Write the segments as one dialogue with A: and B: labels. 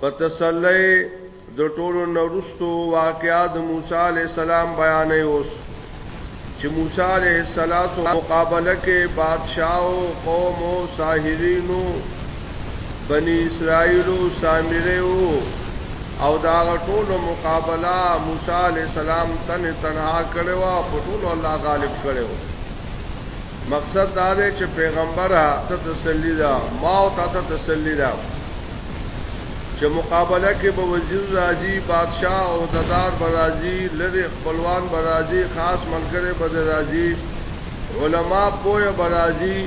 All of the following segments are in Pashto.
A: په تسلی د ټولو نورستو واقعا د موسی علی السلام بیانې اوس چې موسی علیه السلام مقابله کې بادشاہ او قوم او ساحرینو بنی اسرائیل او سامره او دا ټول مقابله موسی علیه السلام تن تنها کړو او ټول الله غالب کړو مقصد دا دی چې پیغمبره ته تسلی ده ما او تا ته تسلی ده چې مقابله کې به وزیر راځي بادشاه او ددار به راځي لرې خپلوان به راځي خاص ملګری به راځي علما پوه به راځي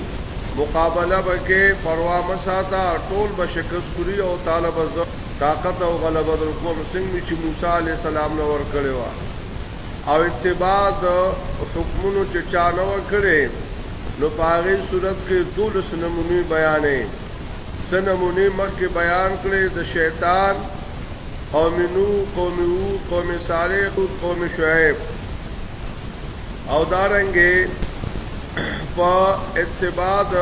A: مقابله به کې پروا مه ساته ټول به شکست خوري او طالب طاقت او غلبه در کوم څنګه چې موسی علی السلام نور کړی و او اتباع د حکمونو چې چا نه وکړي نو په هغه صورت کې دولس نمونې بیانې سه نمونې مخکې بیان کړي د شیطان قوم نو قوم او قوم صالح او قوم شعیب او دارنګې په اتباع د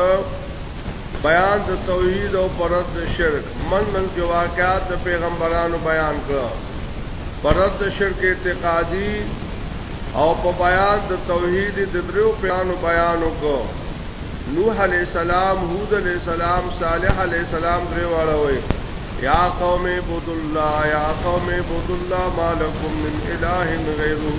A: بیان د توحید او پرد د شرک من من کې واقعات د پیغمبرانو بیان کړو پرد د شرک اعتقادي او په بیان د توحید د درو پیانو بیان وکړو نوح علی السلام هود علی السلام صالح علی السلام درې واړه وي یا قوم عبد الله یا قوم عبد الله مالکم من اله غیره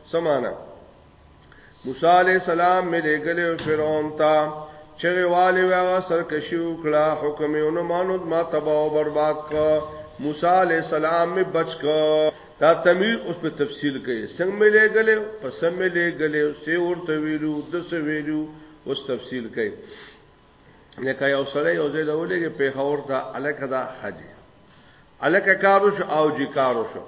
A: سمانا موسی علیہ السلام مې لګلې فرعون ته چې والي واغه سرکشي وکړه حکم یې ونه مانو ما تباہ او برباد کړ موسی علیہ السلام می بچ کو دا تمیر اوس په تفصیل کې څنګه می لګلې پس می لګلې سه ورته ویلو د سه ویلو اوس تفصیل کې لکه یو سره یو ځای له ولګي پیښور ته الکه دا خدي الکه کارو شو او جی کارو شو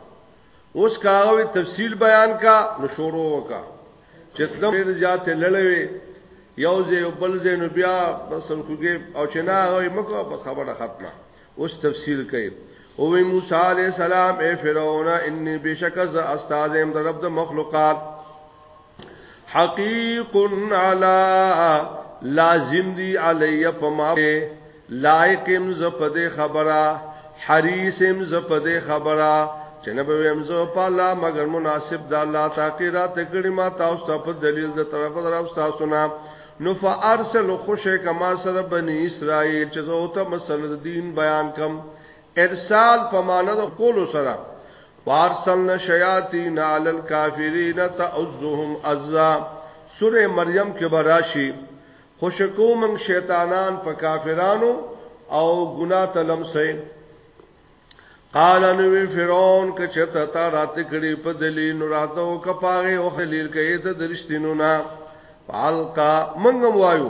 A: اوس کاغوی تفصیل بیان کا نو شروع وکا چې تلم ډیر زیات لړوي یو ځای او بل ځای نو بیا بس خوږه او چې نه هغه مکو په خبره ختمه اوس تفصیل کوي او وی موسی علی السلام اے فرعون انی بشک ز استاد ام در رب د مخلوقات حقیق علی لازم دی علی پما لایقم ز په دې خبره حریصم ز په دې خبره چې نه به ویم زه په الله مگر مناسب د الله تاکیرات کړي ما تاسو ته په دلیل د طرف درف تاسو نه نو فارسل خوشه کما سره بنی اسرائیل چې زه ته مسل دین بیان کم ارسال په معنی د خپل سره وارسلنا شیاطین علی الکافرین تعذهم عزا سوره مریم کې براشي خوشکو من شیطانان په کافرانو او ګنا تلم سي قال نو فرعون ک چرته تا رات کړي په دلی نو راتو کپاغه او خلیل کې ته درشتینو نا فالقا منګم وایو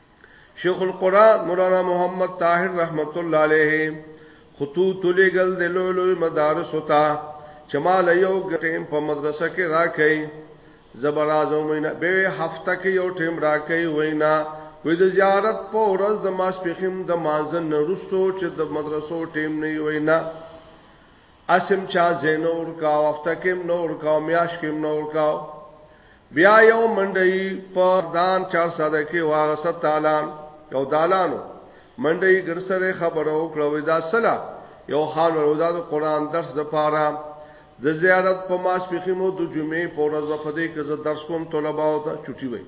A: شیخ القرآن مولانا محمد طاهر رحمت الله علیه خطوط لګل د لوی لوی مدارس وتا چمال یو ټیم په مدرسه کې راکې زبر اعظم وینا به هفته کې یو ټیم راکې وینا وې د زیارت په ورځ د ماسپخیم د مازن رسو چې د مدرسو ټیم نه وینا اسم چا زینور کا وخت کېم نور کا میاش کېم نور کا بیا یو منډي په دان 400 کې واغ ستالان یو دالانو منډي ګر سره خبرو کړو ودا سلا یو خان ورودا د قران درس د پاره د زیارت په ماس پخیمو د جمعې په ورځ په دې کې زه درس کوم طلبه او ته چټي وي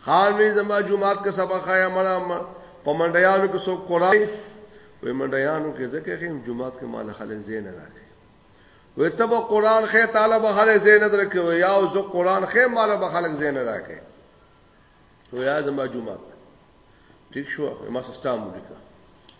A: خان وی زما جمعات کا سبق آیا مړه په منډیانو کې سو قرآن وې منډیانو کې ځکه خیم جمعات کې مال خلک زین راکې وې تب قرآن خې طالب خلک زین درکې وې یا او زه قرآن خې مال به خلک زین راکې وې یا زما جمعات ٹھیک شو ما سستا مو لیکه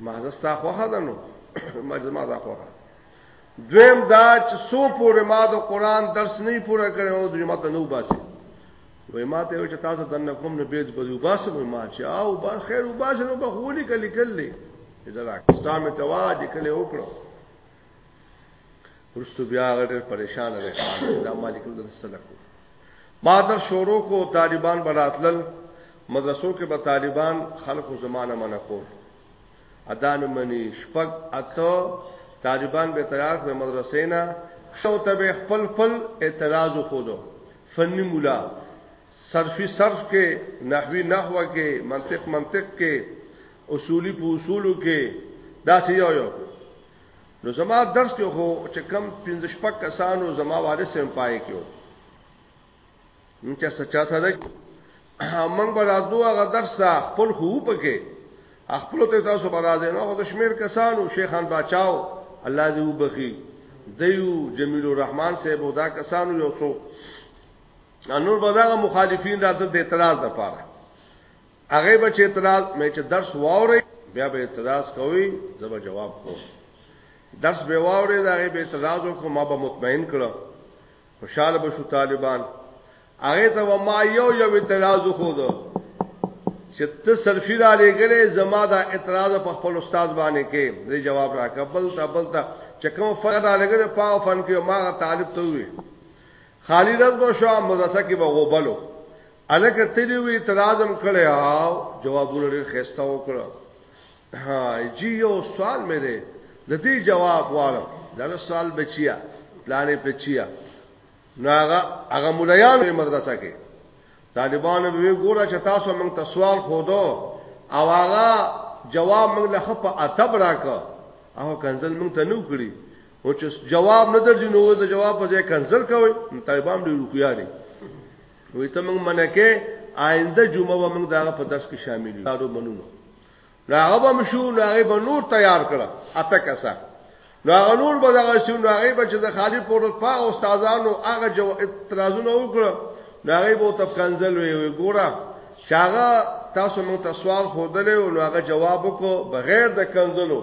A: ما زستا خوخه ده نو ما زما دا خوخه دویم دا چې سو پورې ما د قران درس نه پوره کړو او دوی ماته نو باسي وای ما ته چې تاسو دنه کوم نه بیت بده باسه وای ما چې او با خیر وباسه نو بخولي کلی کلی زرا کستامه تواج کلی وکړو ورستو بیا هغه ډېر پریشان دی دا مالک نه درسنه کو ما در شورو کو طالبان براتلل مدرسو کې به طالبان خلکو زمانه منه کول ادان منی شپږ اته طالبان به تیار کړ مدرسې نه شو ته به خپل خپل اعتراض خودو فنی مولا صرفی صرف کې نحوی نحو کې منطق منطق کې اصولی په اصولو کې دا سی یو یو نو زما درس کې خو چې کم 15 شپږ کسانو زما والد سم پای کېو نو چې سچا ساده موږ به راځو هغه درس خپل خو پکې خپل ته تاسو به راځئ نو د شمیر کسانو شیخان بچاو الله دې وبخي دیو جمیل الرحمن صاحب دا کسانو یو څو نور بداغه مخالفین راځل د اعتراض لپاره هغه بچ اعتراض مې چې درس واوري بیا به اعتراض کوي زما جواب کو درس به واوري دا هغه به اعتراض وکړو ما به مطمئن کړو خوشاله به شو طالبان هغه ته ما یو یو اعتراض خو دو چې ته سرفی را لګلې زما دا اعتراض په خپل استاد باندې کې دې جواب راکړ بل تا بل تا چې کوم فرق را لګلې پاو فن کې ما طالب ته وي خالی رز بو شو مدرسه کې به غوبلو الکه تلی وی ترازم کړی او جوابونه لري خسته وکړه ها جی یو سوال مې ده د دې جواب غواړم دا سوال بچیا پلانې بچیا نو هغه هغه مولایانو مدرسه کې طالبانو به ګوره چې تاسو موږ ته سوال خودو او هغه جواب موږ له خپ اتب راکا او کنزل موږ ته نو کړی او چې جواب نه درځي نو د جواب په ځای کنزل کوي طالبان ډیر خویا دي وی ته موږ منکه آینده جمعه به موږ دغه په درس کې شامل یو دارو منونو راغه به مشو راغه به نور تیار کړه اته کسه راغه نور به دغه شو راغه به چې د خالی پور په استادانو هغه جو اعتراضونه وکړه راغه به تب کنزل وی ګوره شاغه تاسو موږ ته سوال خودلې او هغه جواب وکړو بغیر د کنزلو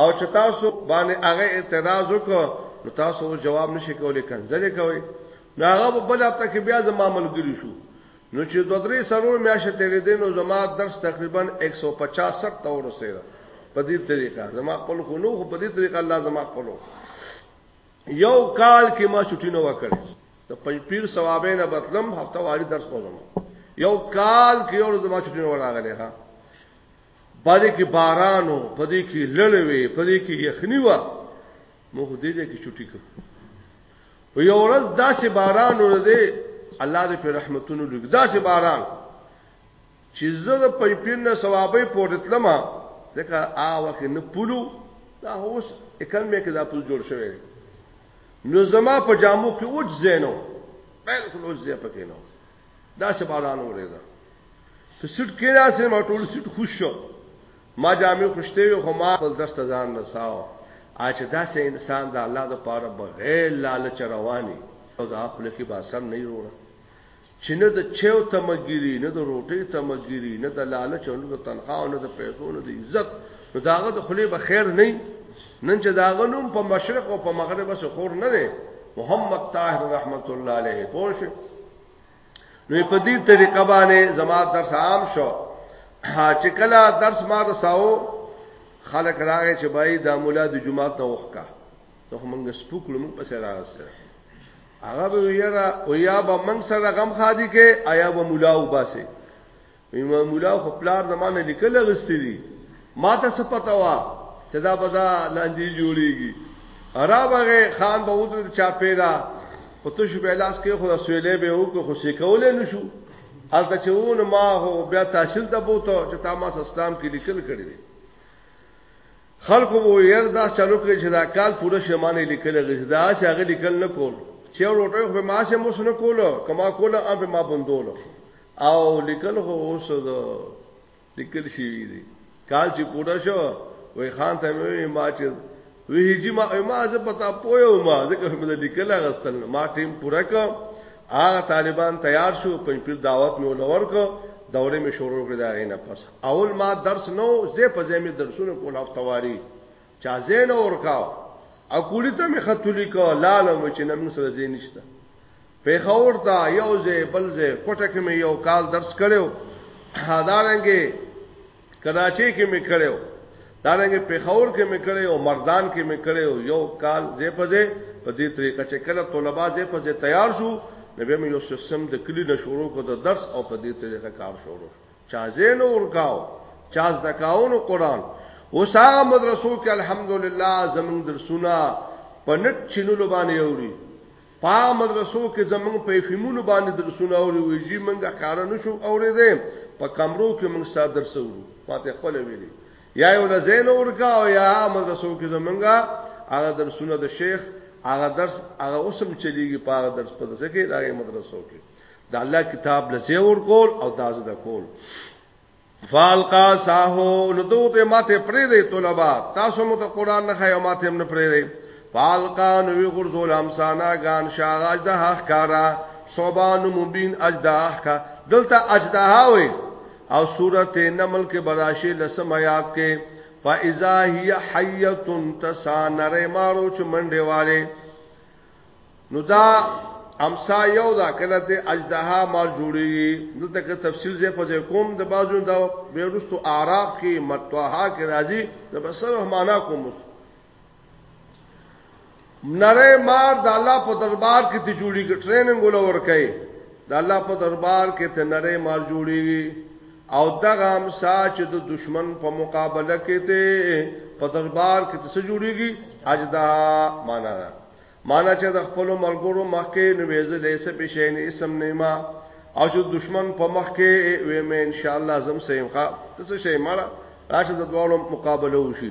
A: او چې تاسو باندې هغه اعتراض وکړو نو تاسو جواب نشئ کولای کنزلې کوئ نو هغه په بل هفته کې بیا زما ملګری شو نو چې دوه درې سرور میاشه تیرې دین او زما درس تقریبا 150 سر تور سره په دې طریقه زما خپل خو نو په دې طریقه الله زما خپلو یو کال کې ما چټي نو وکړې ته پنځپیر ثوابې نه بتلم هفته واری درس کوم یو کال کې یو زما چټي نو راغلې ها باندې کې بارانو پدې کې لړوي پدې کې یخنی و مو دې دې کې چټي کړ یو ورځ داسې باران ورده الله دې په رحمتونو لګ داسې باران چې زه د پایپین نه ثوابې پورې تلم ځکه آ وخت نه پلو دا اوس اکن مې کې دا پل جوړ شوی نو زما په جامو کې اوج زینو بالکل اوج زې پکې نو داسې باران ورده ته سټ کې راځم ټول سټ خوش شو ما جامې خوشتې وې خو ما خپل درس ته ځان رساو آیا چې داسې انسان د الله د پاره بغیر لالچ رواني او د خپل کې باسم نه وروړه چې نه د چیو تمګيري نه د روټي تمګيري نه د لالچ نه د تنخواه نه د پیسو نه د عزت نو داغه د خلی به خیر نه نن چې داغه نوم په مشرق او په مغرب سره خور نه دی محمد طاهر رحمت الله علیه پوه نو په دې طریقه باندې زما درس عام شو چې کله درس ما رساو خلک راغی چې بای د مولا د جمعه ته وخکا نو موږ سپوکلو موږ پسې راغسته هغه به یرا او یا به موږ سره غم خادي کې آیا به مولا وباسي امام مولا خو پلار زمانه لیکل غستی دي ما ته څه پتا وا چې دا بزا لاندې جوړیږي ارا بغه خان به ودر چا پیرا پته شو به لاس کې خو سویلې به او خو سې کولې نشو الته چې ون ما هو بیا تحصیل ته بوته چې تا ما اسلام کې لیکل کړی دي خلق وو ير دا چلو کې چې دا کال پوره شمانه لیکل غوښته دا چې هغه لیکل نه کول چې وروټه خو ما سه مو سن کول کما کول ام ما بندول او لیکل خو اوس د لیکل شي وی دي کال چې پوره شو وای خان ته وی ما چې وی هجی ما ما زه پتا پویو ما ځکه مې لیکل غستل ما ټیم پوره کړ هغه طالبان تیار شو په پیر دعوت مې ولور کړ دورې مې شروع کړې دا غینه پس اول ما درس نو زه په ځای مې درسونه کول هفتواري چا زین اور کاو او کولی ته می خطولی کو لاله مچ نه موږ سره زین نشته په خور تا یو زه بل زه کوټه کې می یو کال درس کړو هادارنګي کراچي کې می کړو دارنګي په خور کې می کړو مردان کې می کړو یو کال زه په زه په دې طریقه چې کله طلبه زه په زه تیار شو نبی مې یو سیستم د کلی نشورو کو د درس او په دې طریقه کار شروع چا زینو ورکاو چا زدکاونو قران اوس هغه مدرسو کې الحمدلله زمون درسونه په نت چینلو باندې اوري پا مدرسو کې زمون په فیمونو باندې درسونه اوري وی جی منګه کار نه شو اورې دې په کمرو کې موږ ساده درس اورو ماته خپل ویلي یا یو لزین ورکا او یا مدرسو کې زمونږه هغه درسونه د شیخ هغه درس هغه اوسم چلیږي په هغه درس په دغه کې دغه مدرسو کې دا الله کتاب لسی ور کول او داز د کول فالقا ساهو نو دوته ماته پرې دی طلبه تاسو مو ته قران نه خایو ماته هم نه پرې دی فالقا نو وی غرزول امسانا غان شاغاج د حق کارا صوبان مبین اجداه کا دلته اجداه وي او سورته نمل کې براشي لسم آیات کې فاذا هي حيه تسا نره مارو چ منډه والے نو دا امسا یو دا کله ته اجدها مال جوړیږي نو تک تفصیل زه په کوم د بازو دا بیرستو اعراف کې متوها کې راځي د بسره معنا کوم نره مار د الله په دربار کې ته جوړیږي ټریننګ ولور کوي د الله په دربار کې ته نره مار جوړیږي او دغه امسا چې د دشمن په مقابله کې ته په دربار کې څه جوړیږي اجدا معنا ده معنا چې د خپل ملګرو مخکې نوېزه لیسه په شین اسم نیما او چې دشمن په مخ کې وې مې ان شاء الله زم سیمخه څه شي مړه راشه د دوالو مقابله وشي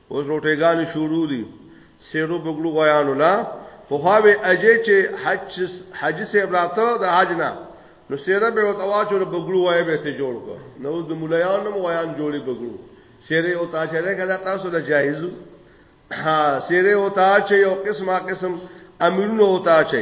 A: اوس روټې ګانې شروع دي سیرو بګړو غویانو لا پخوا به اجې چې حج حاجی صاحب راته د حج نه نو سیره به او تواچو د بګړو وای به ته جوړ کو نو د مولایانو نو غویان جوړي بګړو سیره او تا چې کدا تاسو له جایزو ها سیره او تا چې یو قسمه قسم امیرونو او تا چې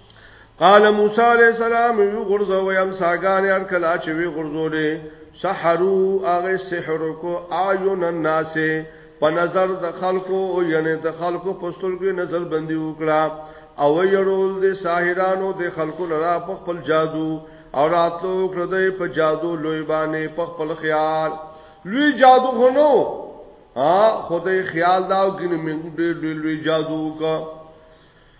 A: قال موسی علیہ السلام وی غرزو ویم ساګان هر کلا چې وی غرزولې سحرو هغه سحر کو اعین الناس په نظر د خلکو او یعنی د خلکو په سترګې نظر بندي وکړه او یړول د ساحرانو د خلکو لرا په خپل جادو او راتلو کړدې په جادو لوی باندې په خپل خیال لوی جادو غنو ها خدای خیال دا او ګنې موږ ډېر لوی جادو وکړه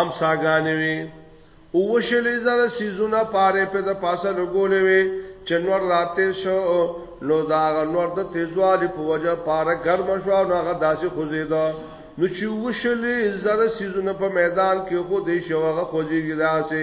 A: امساګانې وي او وشلې زره سيزونه پاره په د پاسه لګولې وي چې نور راته شو نو دا نور د تیزوالي په وجه پاره ګرم شو نو هغه داسې خوځیدا نو چې وشلې زره سيزونه په میدان کې خو دې شو هغه خوځيږي داسې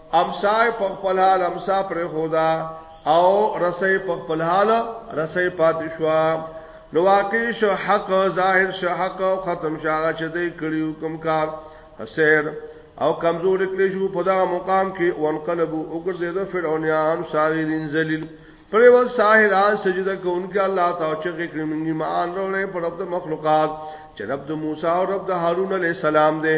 A: امسا په خپل حال امسا پر خدا او رسې په خپل حال رسې پاتې شو نو واقع شو حق ظاهر شو حق او ختم شاغه چې دې کړیو کوم کار سیر او کمزور کړی شو په دا مقام کې وانقلبو وګرځید فرعونیان ساغرین ذلیل پر ول ساحران سجده کوونکې الله تعالی چې کړی موږ ایمان ورولې پر خپل مخلوقات چې رب د موسی او رب د هارون علی السلام دی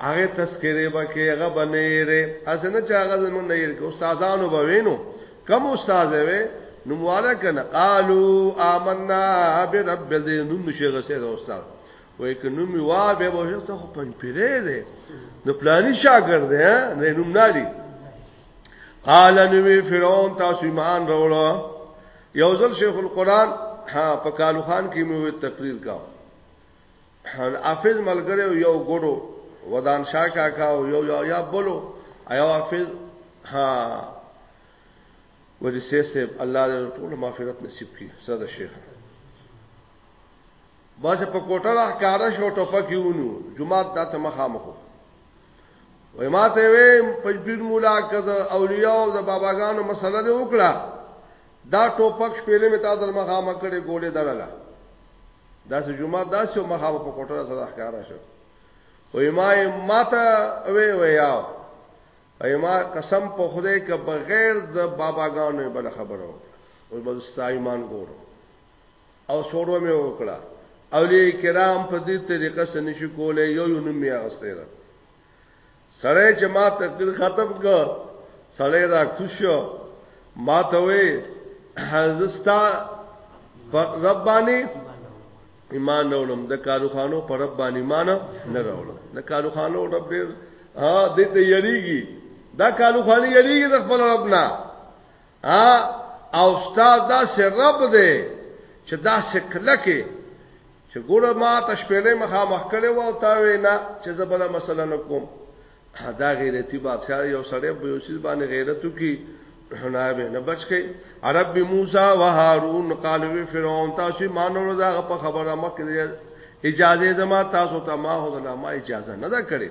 A: هغه تذکره وکي هغه بنيره اسنه چې هغه زمون نه ير استادانو به وینو کم استاد وي نو مواله کنه قالو آمنا برب دې نو مشغه سي استاد وای ک نو می وا به وه ته پنځ پیره ده نو پلاني شاګرد ده نه نو نالي قال نو فرعون تاسو ایمان وروړو یوزل شیخ القران ها په کالو خان کې مو تقریر کاو حافظ ملګری او یو ګړو ودان شاه کاکا او یو یا یا بلو ایو حافظ ها ولی سه سه الله دې ټول مغفرت نصیب کړي صدا شیخ بس په کوټه را کارا شو ټوپک یونو جمعه د ته مخامخو وای ما ته وې پنځپیر مولا کد اولیاء او د باباګانو مسله دې وکړه دا ټوپک شپېلې متا در مخامخ کړي ګولې درلا دا سه جمعه دا سه مخه په کوټه سره ښکارا شو وې ما ماته وې ویاو اې ما قسم په خدای ک بغیر د بابا غانو بل خبره وکړه او بل سایمان ګورو او شورو مې وکړه اولیاء کرام په دې طریقه سره نشي کولای یو یو نوم یې اغستې ده سړی چې ما تقریر ختم کړ سړی را کوشو ما ته وې زستا پر ربانی ایمان نه ولم د کاروخانو پر رب باندې ایمان نه راولم د کاروخانو رب ډېر ها دې ته یریږي دا کاروخانه یریږي د خپل رب نه ها او استاد دا سه رب دې چې دا سه کلکه چې ګوره ما ته شپېلۍ مخامخ کړې وه او تا وې نه چې زه بله مسله نه کوم. دا غیرتي بادشاه یو سړی په یو څیز باندې غیرت وکړي نه به نه بچ کړي. عرب موسی و هارون قالو فرعون تاسو مانو دا په خبره مکه اجازه زما تاسو ته ما هو نه ما اجازه نه ده کړې.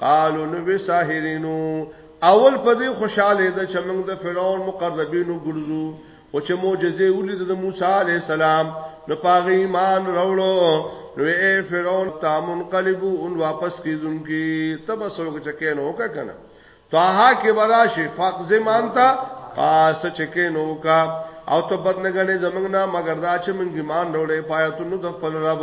A: قالو نو به ساحرینو اول په دې خوشاله ده چې موږ د فرعون مقربینو ګرځو او چې معجزې ولید د موسی علی السلام نو پاغه ایمان راوړو نو اے فرعون تا منقلبو ان واپس کیدونکي تب سوګ چکه نو کا کنه طه کې بلا شي فقز مانتا قاس چکه نو کا او ته بدنګنې زمنګ نه مگر دا چې موږ ایمان راوړې پایتونو د خپل رب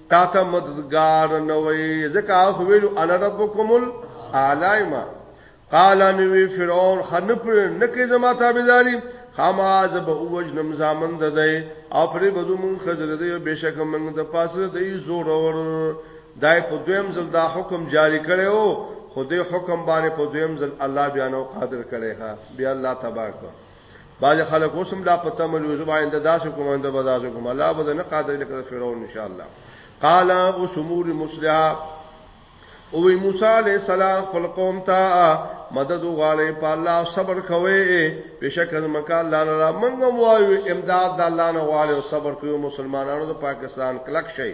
A: تا ته مددگار نه وي ځکه هغه ویلو انا ربکم الاعلایما قال ان وی فرعون خنپ نه کې زما تابعداري خاما زب اوج نم زامن ده ده او پرې بدو مون خزر ده بشک من د پاسه ده زور اور دای په دویم ځل دا حکم جاری کړي او خدای حکم باندې په دویم ځل الله بیانو قادر کړي ها بیا الله تبارک باز خلک اوسم لا پته مې یو زبا انده داسې کوم انده بداسې کوم الله به نه قادر لکه فرعون ان شاء الله قال او سمور مصلحه او موسی علیہ السلام خپل قوم ته مدد وغواړي په الله صبر کوي بشک از مکه الله نه منګم وایو امداد د الله نه غواړي او صبر کوي مسلمانانو د پاکستان کلک شي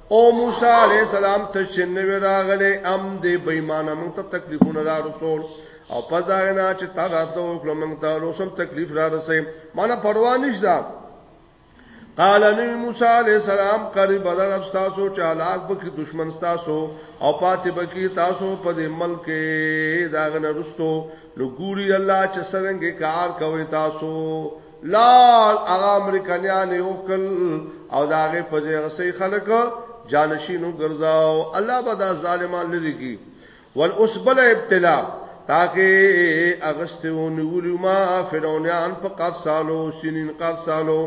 A: او موسی علی السلام ته شنو راغله ام دې بېمانه مونږ ته تکلیفونه را رسول او پزاغنا چې تا راتو کړو مونږ ته روسم تکلیف را رسې مانه پروا نشدا قال نبی موسی علیہ السلام قریب بدر اب تاسو چې هلاک بکی دشمن تاسو او پاتې بکی تاسو په دې ملک داغه نرستو نو ګوري الله چې څنګه کار کوي تاسو لال هغه امریکایان یو کل او داغه په ځای غسي خلک جانشینو ګرځاو الله به دا ظالمان لري کی ول اوس بل ابتلا تاکي اغستو نیولیو ما فرعونان په قص سالو سنین قص سالو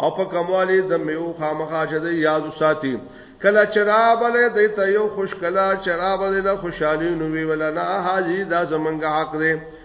A: او په کموالی د میو خامخا چې د یاد ساتي کله چرابله د ته یو خوشکلا چرابله له خوشحالي نو وی ولا نه حاجی دا زمنګ حق دی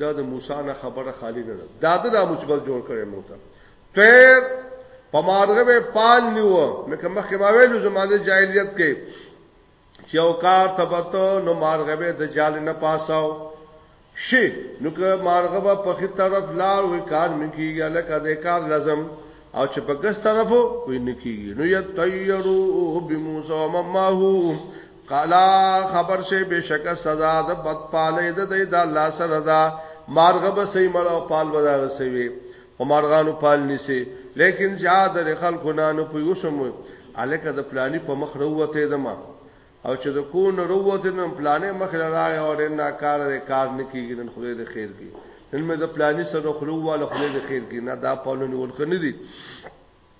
A: دا د موسی نه خبره خالی نه ده دا د مجبل جوړ کړي مو ته تیر په مارغه به پال نیو لکه مخکې ما ویلو زمانه جاهلیت کې چې او کار تبته نو مارغه به د جال نه پاساو شي نو که مارغه به په خي طرف لار وي کار مکیږي لکه د کار لازم او چې په ګس طرف وي نکیږي نو یتیرو بموسی مماهو قالا خبر شي بشک سزا د بدپالې د د الله سره دا مارغه به سي مړ او پال ودا سوي او مارغانو پال نيسي لیکن زیاد د خلکو نه نه پيوسم الکه د پلاني په مخ وروته دما او چې د کو نه وروته نن پلانې مخ راغی او ډېر ناکار دی کار نه کیږي نن خدای د خیر کی نن مې د پلاني سره خلوواله خدای د خیر کی نه دا پالونی ورخنه دي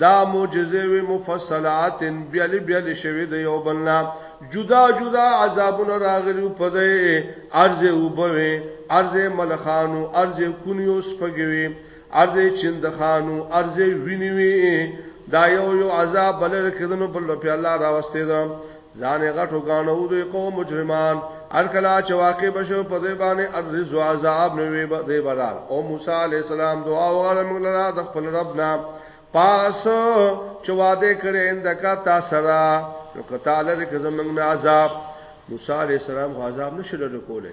A: دا معجزه وی مفصلات بیل بیل شوی د یو بلنا جدا جدا عذابونه راغلی په دې ارز وبوي ارز ملخانو ارز کونیو سپګوي ارز چندخانو ارز وینوي دا یو یو عذاب بلل کدنو بل په الله راوستي دا ځان غټو غانو دوی قوم مجرمان ار کلا چې واقع بشو په دې باندې ارز او عذاب نو وي به دې بدل او موسی عليه السلام دعا وغواړه موږ لرا د خپل رب نه پاس چې وعده کړې اندکا تاسو را نو کته لري که زمنګ نه عذاب موسی عليه السلام غو عذاب نشو لري کوله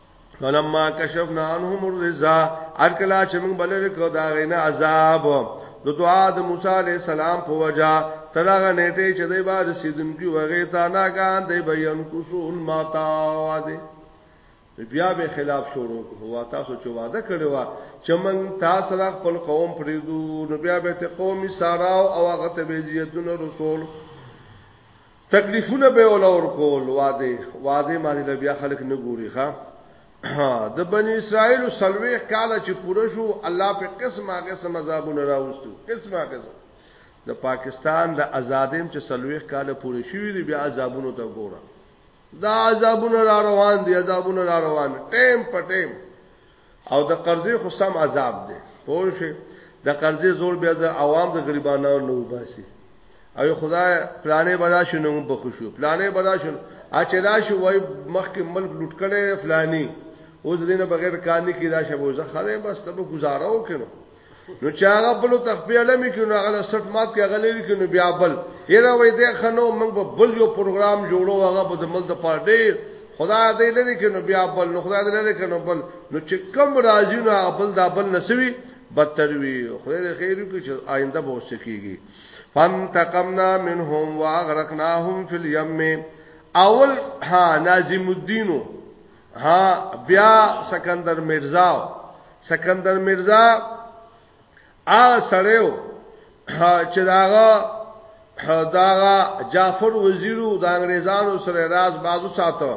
A: فلما کشفنا عنهم الرزا ارکلا چې موږ بلل کو دا غینه عذاب د دعا د موسی علی السلام په وجا ترغه نیټه چې دای با رسیدونکو وغه تا ناګان دی بیان کوسول ماتا واده بیا به خلاف شروع هوا تاسو چې وعده کړو چې موږ تاسو را خپل قوم پریدو نو بیا به ته قومي ساراو او هغه ته به زیتون رسول تکلیفونه به ولا ورکول واده واده باندې له بیا خلک نه ګوري ښا د بنی اسرائیل سلويخ کاله چې پوره شو الله په قسمه قسم عذابونه راوستو قسمه قسم د پاکستان د آزادیم چې سلويخ کاله پوره شوې دي بیا عذابونه ته ګوره دا عذابونه را روان دي عذابونه را روان ټیم په ټیم او د قرضې خو سم عذاب دی پوه شئ د قرضې زور بیا د عوام د غریبانو نه وباسي او خدای پلانې بلا شنو په خوشو پلانې بلا شنو اچرا شو وای مخکې ملک لوټ کړي فلاني اوس دینه بغیر کار نه کیدا شبو زه خره بس ته گزاره وکړم نو چې هغه بل تخپیل مې کینو هغه سټ مات کې هغه لري کینو بیا بل یره وای دې خنو موږ په بل یو پروګرام جوړو هغه به د مل د پاره ډیر خدا دې لري کینو بیا بل نو خدا دې لري کینو بل نو چې کم راځي نو هغه بل دا بل نسوي بدتر وي خدای دې خیر وکړي چې آینده به وسکیږي فانتقمنا منهم واغرقناهم في اليم اول ها ناظم الدینو ها بیا سکندر مرزا سکندر مرزا آ سړیو چې داغه داغه جعفر وزیرو د انګريزانو سره راز بازو ساتو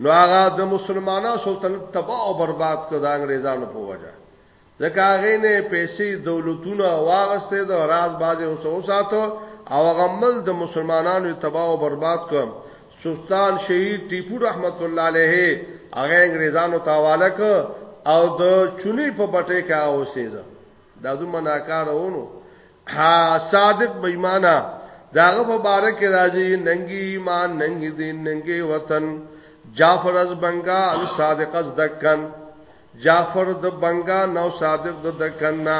A: نو هغه د مسلمانانو سلطنت تباہ او برباد کړ د انګريزانو په وجه ځکه هغه نه پیسې دولتونه واغستې د راز بازه اوس اوساتو او غمل د مسلمانانو تباہ او برباد کړ سلطان شهید ټیپو رحمت الله علیه هغه انګریزانو تاواله ک او د چونی په بټه کې اوسېد دا زموږ ناکار ونو ها صادق بېمانه داغه په باره کې راځي ننګي ایمان ننګي دین ننګي وطن جعفر از بنگال صادق از دکن جعفر د بنګا نو صادق د دکن نه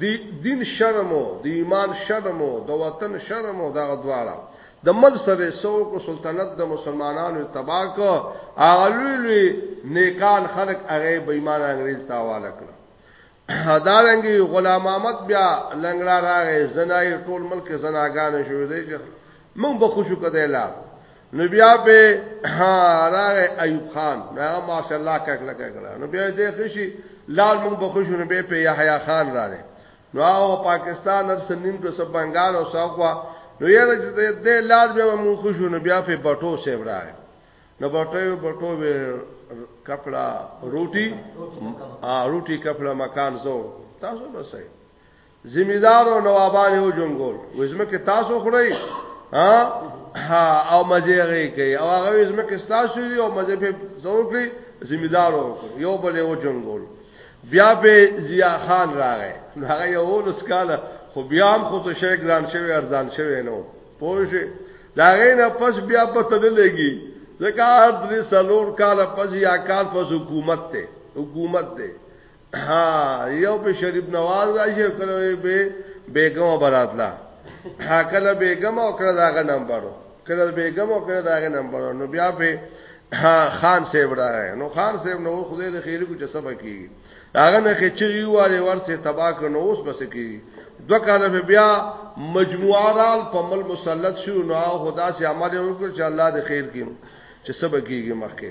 A: دی دین شرمو د ایمان شرمو د وطن شرمو دا دواړه د مل سره سو کو سلطنت د مسلمانانو تبا کو اغلوی نیکان خلق هغه بې ایمان انګريز تا والا کړ دارنګي غلام احمد بیا لنګړه راغې زنای ټول ملک زناګان شوې دي موږ به خوشو کده لا نو بیا به راغه ایوب خان نه ماشاءالله ککړه ککړه نو بیا دې خوشي لال موږ به خوشو نو به په یحیی خان راغه نو او پاکستان هر سنیم کو سب بنگال او ساقوا نو یې دې لال به موږ خوشو نو بیا په بټو سیب راغه نو بټو بټو به کپڑا روټي ا روټي کپڑا مکان زو تاسو بسای ذمہ دار او نوابان یو جنگول وزمه کې تاسو خړی ها او مزه غي کوي او هغه وزمه کې تاسو دی او مزه په زور کړی ذمہ دار یو بل یو جنگول بیا به ضیا خان راغی هغه یو لسکاله خو بیا هم خو ته شیخ ګران شوی ارزان شوی نو پوه شئ دا غینه پس بیا پته نه لګي ځکه درې سلور کال پس یا کال پس حکومت ته حکومت ته ها یو په شریف نواز راشه کړو به بیگم براتلا ها کله بیگم او کړه داغه نمبرو کله بیگم او کړه داغه نمبرو نو بیا په خان صاحب راغی نو خان صاحب نو خدای د خیر کو جسبه کی هغه نه کې چغي واله ورسه تبا کنو اوس بس کی دو کاله په بیا مجموعال په مل مسلط شو نو خدا سي عمل وکړ چې الله د خیر کین چې سبا کیږي مخکې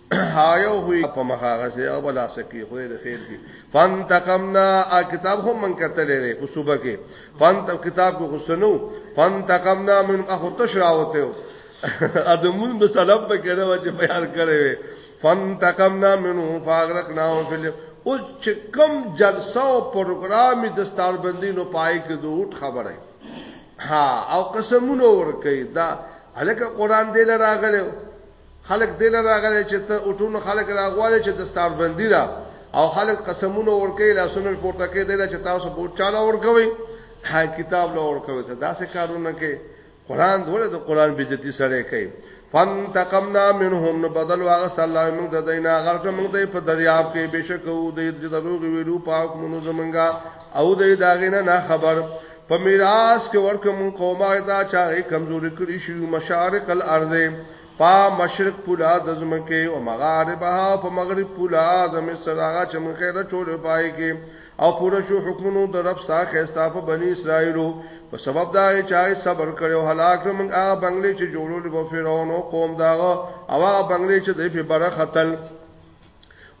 A: هايو هوی په مخه غسه او بلا سکی خو دې خیر کی فن تقمنا ا کتاب هم من کتلې نه په صوبه کې فن ته کتاب کو حسنو فن تقمنا من اخو تشراوته ادمون به سلام په کړه و چې بیان کړي وي فن تقمنا منه فاغرقناه فی اليم او چې کم جلسه او پروګرام د ستاربندی نو پای کې دوټ خبره ها او قسمونه ور کوي دا الکه قران دې راغلو خلک دې نه راغلي چې ته اټونو خلک راغواړي چې د ستاربندی را او خلک قسمونه ورکوي لاسونه پورته کوي دله چې تاسو بوت چاله ورکوي هاي کتاب له ورکوي ته داسې کارونه کوي قران دوله د قران بیزتی سره کوي فن تقمنا منهم بدل واغ صلی الله موږ د دینه غرق موږ د په دریاب کې بشکو د دې دروغ ویلو پاک مونږ زمنګا او د داغینه نه خبر په میراث کې ورکه مون قومه دا چا کمزوري کړی شو مشارق الارض پا مشرق پولا د زمکه او مغاربها په مغرب پولا د مصر هغه چې من خیره چول پای کې او پوره شو حکمونو د رب ستا خستا په بنی اسرائیلو په سبب دا چې هغه صبر کړو هلاک موږ هغه بنگلې چې جوړول په فرعون او قوم دا او هغه بنگلې چې د په بره قتل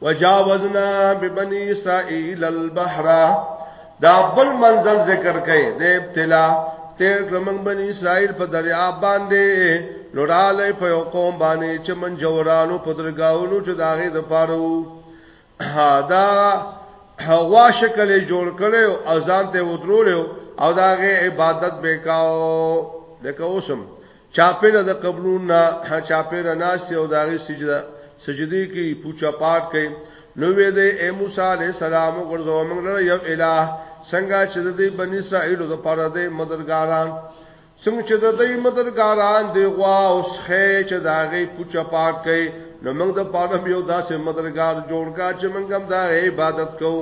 A: وجاوزنا ببني اسرائيل البحر دا بل منزل ذکر کړي د ابتلا تیر کمن بني اسرائيل په دریاب باندې لوراله په یو قوم باندې چې من جورانو په درگاونو چې داغه د پاره دا هوا شکل جوړ کړو او ځان ته ودرول او داغه عبادت وکاو لکه اوسم چاپیره د قبرونو نه چاپیره ناس او داغي سجده سجدي کی پوچا پاټ کئ نو وې د اے موسی علی السلام ورځو موږ لره یو الہ څنګه چې د دې بنی اسرائیل د پاره د مددګاران څنګه چې د دې مددګاران دی غوا او ښه چې داغي پوچا پاټ کئ نو موږ د پاره یو داسې مددګار جوړ کا چې موږ هم دا عبادت کوو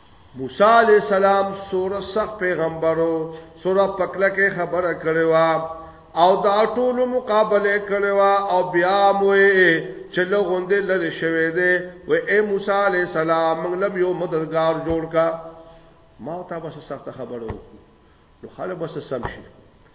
A: موسی علی السلام سور سخت پیغمبرو سور پکله کې خبره کړې و او دا ټول مقابله کړو او بیا مو چلو غوندې لری شوې ده و اے موسی علی السلام موږ لم یو مددگار جوړ کا ما ته بس سخت خبرو نو خاله بس سم شي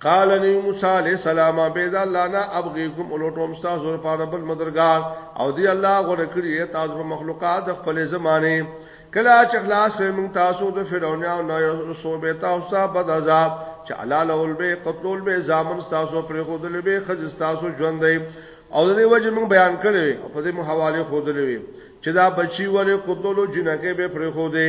A: قال نبی موسی علیہ السلام بيد الله نا ابغيكم ولټوم تاسو لپاره بل مدرګار او دی الله غره کړی تاسو مخلوقات د خپل زمانه کلا چې خلاص کړي موږ تاسو د فرعون او نو رسو به تاسو بد عذاب چې حلال اول به قتلول به زامن تاسو پر خودل به خز تاسو ژوند دی او د دې وجه موږ بیان کړی او په دې مو حواله خودلې چې دا بچي ولې قتلولو جنکه به پر خو دی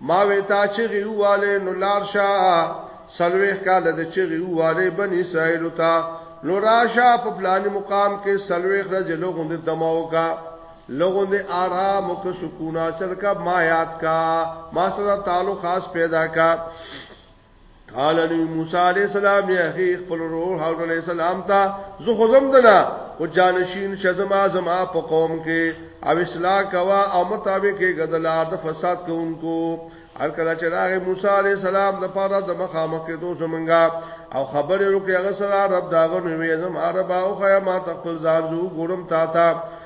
A: ما ویتا چغی واله نو لار شا سلویخ کال د چغی واله بنی اسرائیل تا نو راشا په پلان مقام کې سلویخ رز لغون د دماو کا لغون د آرام او سکون حاصل کا ما یاد کا ما سره تعلق خاص پیدا کا قال نبی موسی علیہ السلام یا اخی خپل روح حضرت علیہ السلام تا زو خزم دنا او جانشین شزما زما په قوم کې او اصلاح کوا او مطابق غدلا د فساد کوونکو هر کله چې راغی موسی علیہ السلام د پاره د مخامخ کې دوه زمنګا او خبر یو کې هغه سره رب داغه نو وې زم عربا او خیا ما تخپل ځان زو ګورم تا تا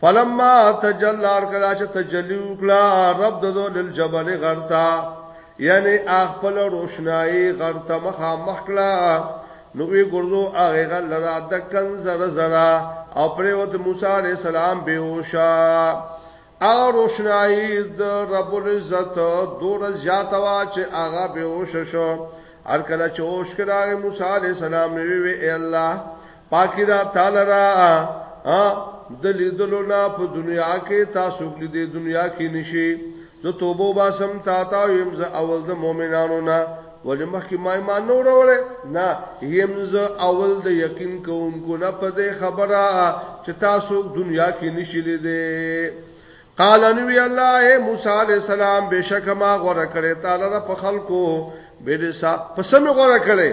A: فلما تجلى ارکلا چې تجلی وکړه رب د ذل الجبل غرتا یعنی خپل روشنايي غرتا مخه مخکلا نو وی ګردو هغه غل لرا دکن زره زره او پریوت موسی عليه السلام بهوشا او روشنايي د رب العزت دور زیات وا چې هغه بهوش شو ارکلا چې اوش کړه موسی عليه السلام نو وی ای الله پاکی دا تعالی را د لیدلو نه په دنیا کې تاسو کې د دنیا کې نشي زه توبه باسم تا تا یم زه اول د مؤمنانو نه ولې مخکې ما ایمان نور وره نه یم زه اول د یقین کوونکو نه په دې خبره چې تاسو دنیا کې نشي لیدې قال انو الله موسی علیہ السلام بشک ما غره کړې تعالی په خلکو بلسا پسمه غره کړې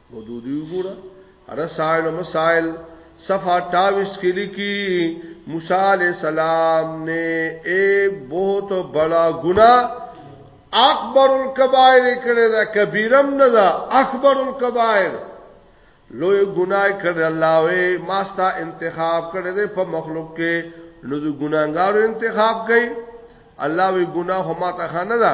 A: حدودی وګوره رسائل و مسائل صفحہ 28 کې لیکي موسی علیہ السلام نے ایک بہت بڑا گناہ اکبر الکبائر کړه دا کبیرم نه دا اکبر الکبائر لوی گناہ کړه الله وې ماستا انتخاب کړه دې په مخلوق کې نو ګناګارو انتخاب کړي الله وی ګناه ما ته خانه ده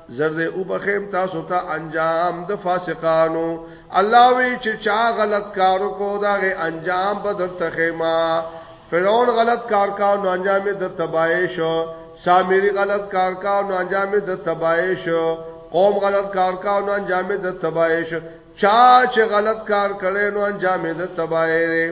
A: زرد او بخیم تاسو ته انجام د فاسقانو الله وی چې چا غلط کارو کو دا غي انجام به درته خیمه فرعون غلط کار کا نو انجام د تباہی شو سامری غلط کار کا نو انجام د تباہی شو قوم غلط کار کا نو انجام د تباہی شو چا چې غلط کار کړي نو انجام د تباہی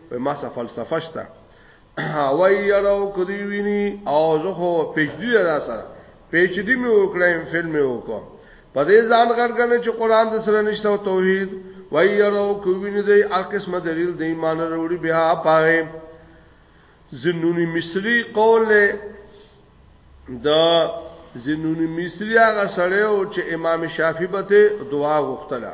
A: په ما څه فلسفه شته وای یراو کدی ویني او زه خو پیچدی را سره پیچدی مې وکړم فلم مې وکړم په دې ځان غړګنه چې قران د سره نشته او توحید وای یراو کو ویني دی هر قسمه دلیل د ایمان وروړي بیا پاره زنونی مصری قول د زنونی مصری هغه سره او چې امام شافعی به دعا غوښتله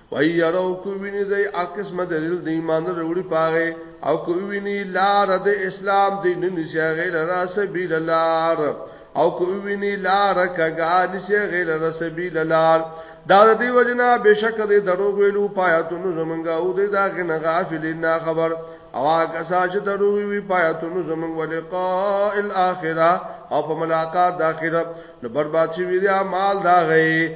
A: وای یرو کو ویني د عکس مدرل د ایمان وروړي پاره او کو ویني لار د اسلام د نن نشه غیر را سبیل لار او کو ویني لار کګا نشه غیر را سبیل لار دا د دی وجنا بشک د دروغ ویلو پایاتونو زمونږه او د دا غن غافل نه خبر او هغه ساج دروغ وی پایاتونو زمونږ ولقاء الاخره او په ملاقات د اخرت نو برباد شي وی مال دا غي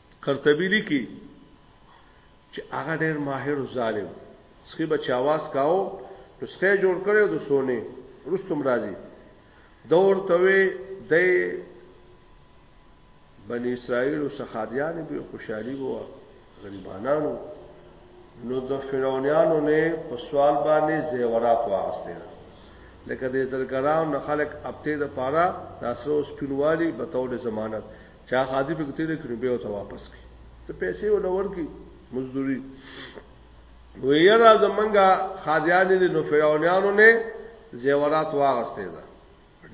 A: قرطبي لیکي چې هغه ډېر ماهر او ظالم سخي به چې اواز کاوه نو سخی جوړ کړی او د سونې وروسته هم راځي ده ورته وی دی بني اسرائیل او سخادیان به خوشحالي وو غریبانانو نو د فرعونانو نه په سوال باندې زیورات واغسته لکه د زرګرام نه خلک اپته د پاره د اسرو سپینوالي بتول ضمانت چا خادي په تیر کړو به او ته واپس کی ته پیسې ولور کی مزدوری ویرا زمنګا خادیان دي نو فرعونانو نه زیورات واغستې ده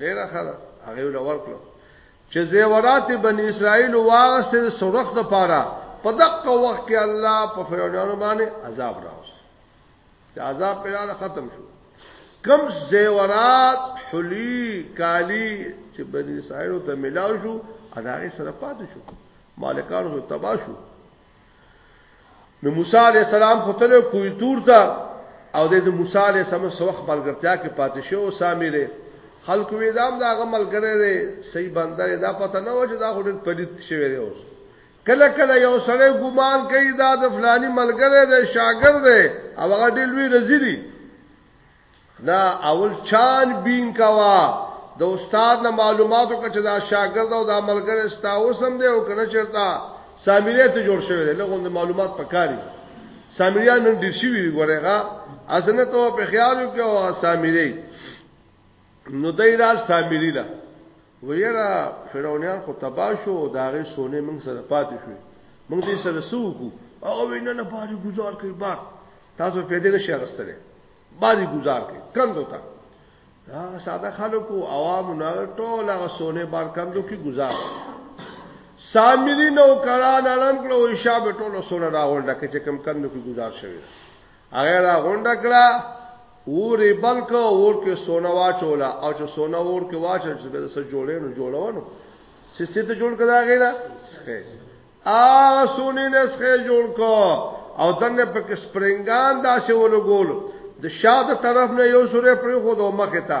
A: ډیره خره هغه ولور کړو چې زیورات بنی اسرائیل واغستې سرخ د پاره په دقه وخت کې الله په فرعونانو باندې عذاب راوست چې عذاب پیدا ختم شو کم زیورات حلی کالی چې بنی اسرائیل ته ملاو شو اداغه سره پاتې شو مالکانو ته تبا شو نو موسی علی السلام خو تل کوی تور تا او د موسی علی السلام سوخ ملګرتیا کې پاتې شو سامره خلق وې دام دا غمل کړي صحیح بندره دا پته نه و چې دا هډن پلیت شوی دی اوس کله کله یو سړی ګمان کوي دا د فلانی ملګری دی شاګرد دی او هغه ډېر لوی رزي دی نه اول چان بین کوا د استاد نه معلوماتو کچ دا شاګرد او دا ملګری ستا اوسم دی او کنه چرتا سامریه ته جوړ شوی دی لغون د معلومات پکاري سامریه نن ډیر شي وی ګورېغه اسنه ته په خیال کې او سامریه نو دای دا سامری ده ویرا فرعونیان خو تبا شو او داغه سونه موږ سره پاتې شو موږ دې سره سوکو او وینا نه پاره گزار کوي بار تاسو په دې نشه غستره باری گزار کوي کندو تا هغه ساده خلکو عوام نه ټول هغه سونه بار کندو کې گزار سامری نو کرا نړم کړو ایشا به ټول سونه راول ډکه چې کم کندو کې گزار شوی هغه را غونډه کړه وری بلک اور کې سونه واچولا او چې سونه اور کې واچل چې به سره جوړې نو جوړونو سیسې ته جوړ کړه غیلا سخه ا سونی نه سخه جوړ کو او دنه په کې سپرنګان داسې ولګول د شاده طرف نه یو سره پر خود مخه تا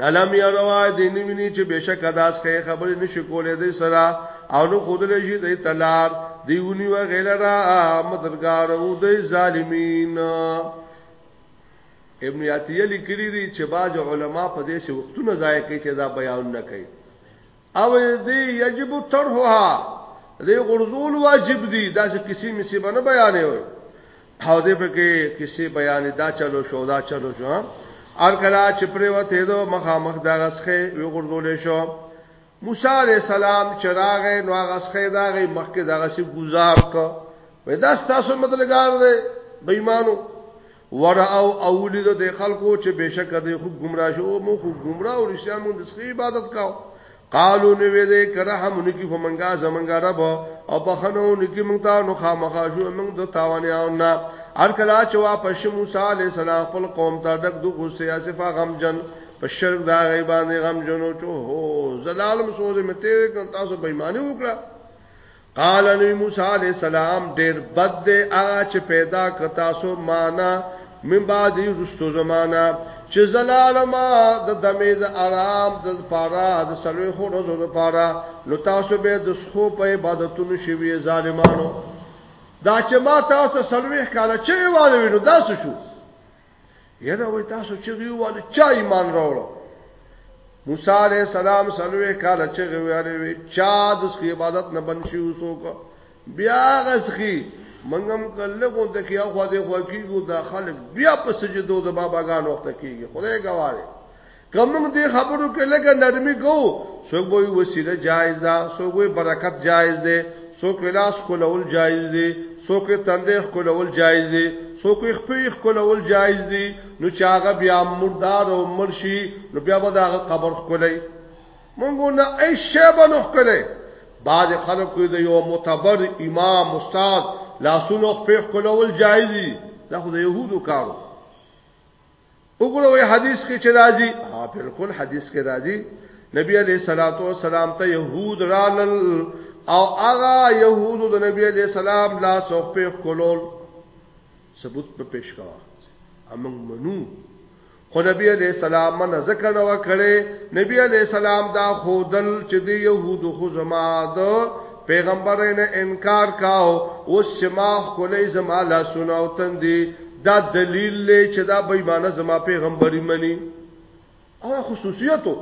A: علم یا روا دین ویني چې بشک اداس خې خبرې نشي کولې دې سره او نو خودلې شي دې تلار دیونی و غیر را مددگار او دې ظالمین ابن عطیه لیکلی دی چې باج علما په دې سه وختونه ځای کې چې دا بیان نه کوي او دې یجب طرحها دې غرزول واجب دي دا چې کسی مسی باندې بیان وي او دې په کې کسی بیان دا چلو شو دا چلو شو ار کلا چې پر وته دو مخامخ دا غسخه وی غرزول شو موسی علی السلام چراغ نو غسخه دا غي مخکې دا غسي گزار کو ودا تاسو مدلګار دې بېمانو ورعو اولی د دې خلکو چې بشک دې خو گمراه شو مو خو گمراه او رښتیا مونږ د سخی عبادت کاو قالو نو وې دې کړه هم نکی په منګه زمنګا رب او په خنو نکی مونږ ته نو خامخا شو مونږ د تاوانیاو نه هر کله چې واپس موسی علی السلام خپل قوم ته دغه د غصه اسفه غمجن په شرک دا غي باندې غمجنو چې هو زلالم سوزه مته تاسو بېمانه وکړه قال نبی موسی علیہ السلام ډیر بد دی هغه چې پیدا ک تاسو معنا من بعد رستو زمانہ چې زلال ما د دمې د آرام د پارا د سلوي خو روزو د پارا نو تاسو به د سخو په عبادتونو شوي ظالمانو دا چې ما تاسو سلوي کاله چې والو نو داسو شو یره وای تاسو چغي وواله چا ایمان راوړو موسی علی السلام سلوې کاله چغي ویاله وی چا د سخی عبادت نه بن شي وسوک بیا غسخي منګم کله کو د کیا خو دې خو کیږي دا خلک بیا په سجدو د باباګان وخت کیږي خدای ګواړي که موږ دې خبرو کې لګه نرمي کوو څوک به وسیله جایز ده څوک به برکت جایز ده څوک لاس کولول جایز دي څوک تندې کولول جایز دي څوک خپې کولول جایز دي نو چې هغه بیا مردار او مرشي نو بیا به دا قبر کولای مونږ نه ای شی بنخ کړي بعد خلکو د یو معتبر امام استاد لاسونو خپې کولول جایز دي دا خو د يهودو کارو وګوروي حدیث کې چې راځي ها بالکل حدیث کې راځي نبی علیہ الصلوۃ والسلام ته يهود رالل او هغه يهود د نبی علیہ السلام لا سوخ په خلول ثبوت په پیش کوا امنګ منو خو نبی علیہ السلام من ذکر نو کړي نبی علیہ السلام دا خودل چې د يهودو خو زما د پیغمبر نه انکار کاو او سماح کولې زما لا سناو تندي دا دلیل لې چې دا به ایمانه زما پیغمبري مني او خصوصیتو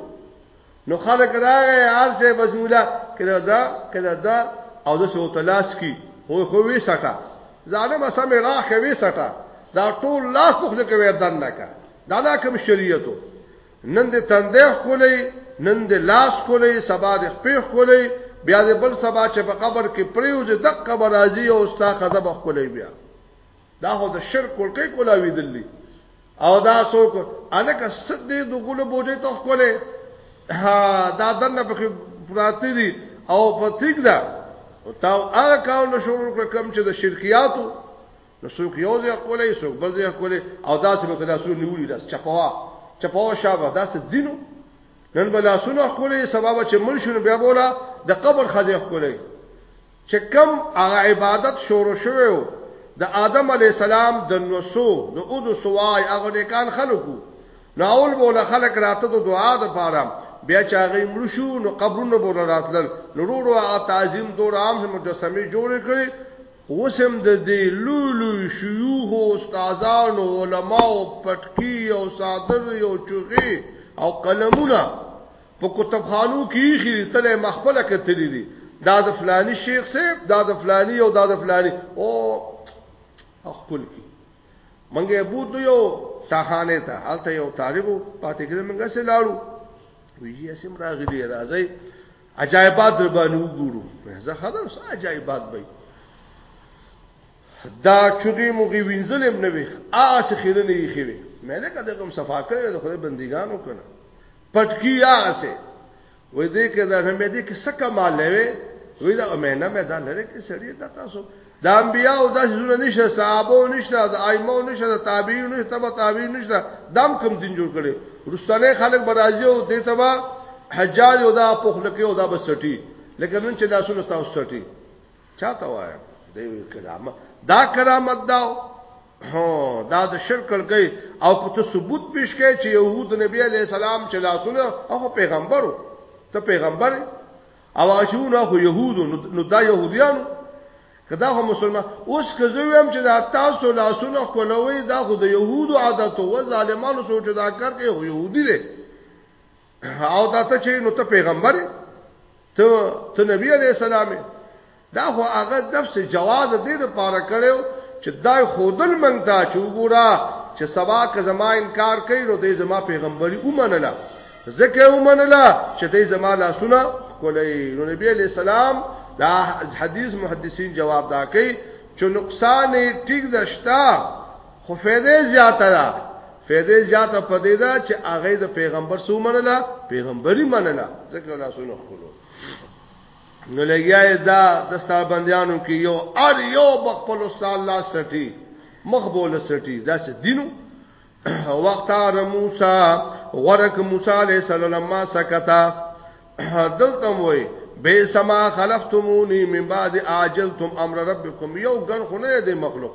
A: نو خلک راغی حال چې بس مولا کړه دا کړه دا او د سو تلاش کی هو خو وی سټا ځانه بس مې راخه وی سټا دا ټول لاس په خله کې وردان نه کا دا دا کوم شریعتو نن دې تندې خولې نن دې لاس خولې سبا دې خپې خولې بیا دې بل سبا چې په قبر کې پریوځي د قبر راځي او استا خزه بخولې بیا دا خو د شرک کولکې کولاوي دلی او دا څوک الکه صد دې د غلو بوجه ته کوله ها دا دنه په پراتی دي او په تیګ دا او تا هغه کار له شروع کړ کم چې د شرکیاتو نو څوک یو ځای کوله څوک بل ځای کوله او دا څه په لاسو نیولې دا چپوا چپوا شابه دا څه دینو نن بلاسونه کوله سبب چې مل شنو بیا بولا د قبر خځه کوله چې کوم هغه عبادت شروع شوی و د آدم علیه السلام د نوسو د اودو سوای هغه نیکان خلکو نو اول بوله خلک راته د دعا د پاره بیا چې هغه مړ شو نو قبرونه بوله راتلل نو ورو هغه تعظیم دور عام هم مجسمه جوړ کړي وسم د دې لولو شيوخ او استادانو علما او پټکی او صادر او چوغي او قلمونه په کتابخانو کې یې خېری تلې مخبل کتلې دي دا د فلانی شیخ صاحب دا د فلانی او دا د فلانی او خپل کی منګه بوت یو تاخانه ته حالته یو طالبو پاتې کړم منګه سه لاړو ویجی اسم راغلی راځي عجایبات در باندې وګورو زه خبر سره عجایبات به دا چوغي مغي وینځلم نه وي آس خیره نه یې خوي مې نه کده کوم صفا کړې د خدای بندګانو کنه پټکی آسه وې دې کې دا مې دې کې سکه مال لوي وې دا مې نه مې دا لره کې سړی دا تاسو د انبیاء او د شزونه نشه صحابه او نشه د ائمه او نشه د تابعین نشه تبع تابعین نشه دام کم دین جوړ کړي رستانه خلک برازي او دې تبع حجاج او دا پخلکه او دا بسټي لکه نن چې دا سونه تاسو سټي چاته وایم دی وی کرامت دا کرامت دا هو دا د شرک کړي او که ته ثبوت پیش کړي چې يهود نبی عليه السلام چې لاسونه هغه پیغمبرو ته پیغمبر او اجون هغه يهود نو دا يهوديان کدا هو مسلمان اوس که زه ویم چې دا تاسو لاسونه کولوي دا خو د يهودو عادت او ظالمانو سوچ دا کړي هو يهودي دي او دا ته چې نو ته پیغمبر ته ته نبی علی السلام دا خو هغه نفس جواز دې لپاره کړو چې دا خودل منتا چې وګورا چې سبا که زما انکار کوي نو دې زما پیغمبري ومنله زکه ومنله چې دې زما لاسونه کولای نو نبی علی السلام دا حدیث محدثین جواب دا کوي چې نقصان ټیک دشتا خو فیده زیاته ده فیده زیاته په دې ده چې هغه د پیغمبر سو منله پیغمبري منله ذکر الله سونه خلو نو لګیا دا د ستابندیانو کې یو ار یو بخپل استاد الله سټي مخبول سټي دا څه دینو وقت ار موسی ورک موسی علیہ السلام ما سکتا دلته وای بے سما خلفتمونی من بعد عاجلتم امر ربکم یو ګن خو نه دی مخلوق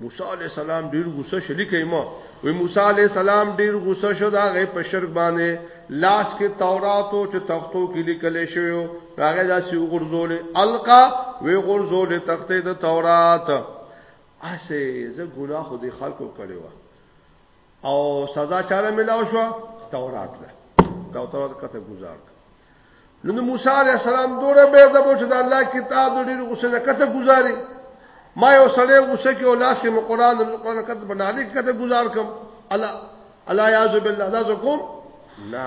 A: موسی علیه السلام ډیر غوسه شو لیکي ما وی موسی علیه السلام ډیر غوسه شو دا غي په شرک باندې لاس کې تورات او چې تختو کې لیکل شوی راغی دا سی غرزول القا وی غرزول تخته د تورات اسه زه ګناه خو دې خلکو کړی و او سزا چاله ملاو شو تورات له دا تورات کته گزار نو موسی علی السلام دوره به د بوچ د الله کتاب د ډیر غصه کته گزاري ما یو سړی غصه کې او لاس کې قرآن د قرآن کته بناله کته گزار کوم الله الله یعذ بالله لا زکم نه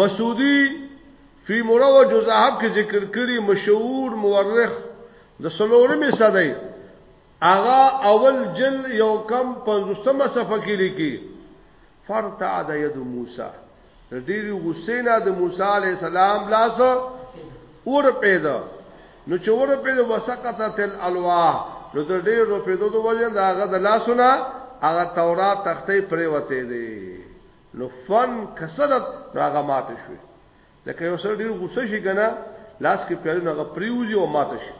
A: مسعودي فی مروج الذهب کې ذکر کړي مشهور مورخ د سلورمې صدۍ اغا اول جل یو کم پنځوستمه صفحه کې لیکي فرتعد يد موسی ډېری غصې نه د موسی عليه السلام لاس اور پیدا نو چې اور پیدا وسقطت الالواح نو د ډېرو پیدا د وجه دا هغه د لاسونه هغه تورات تختې پرې وته دي نو فن کسرت راغه مات شوې لکه یو سر ډیر غوسه شي کنه لاس کې پیاله نه پریوزي او مات شي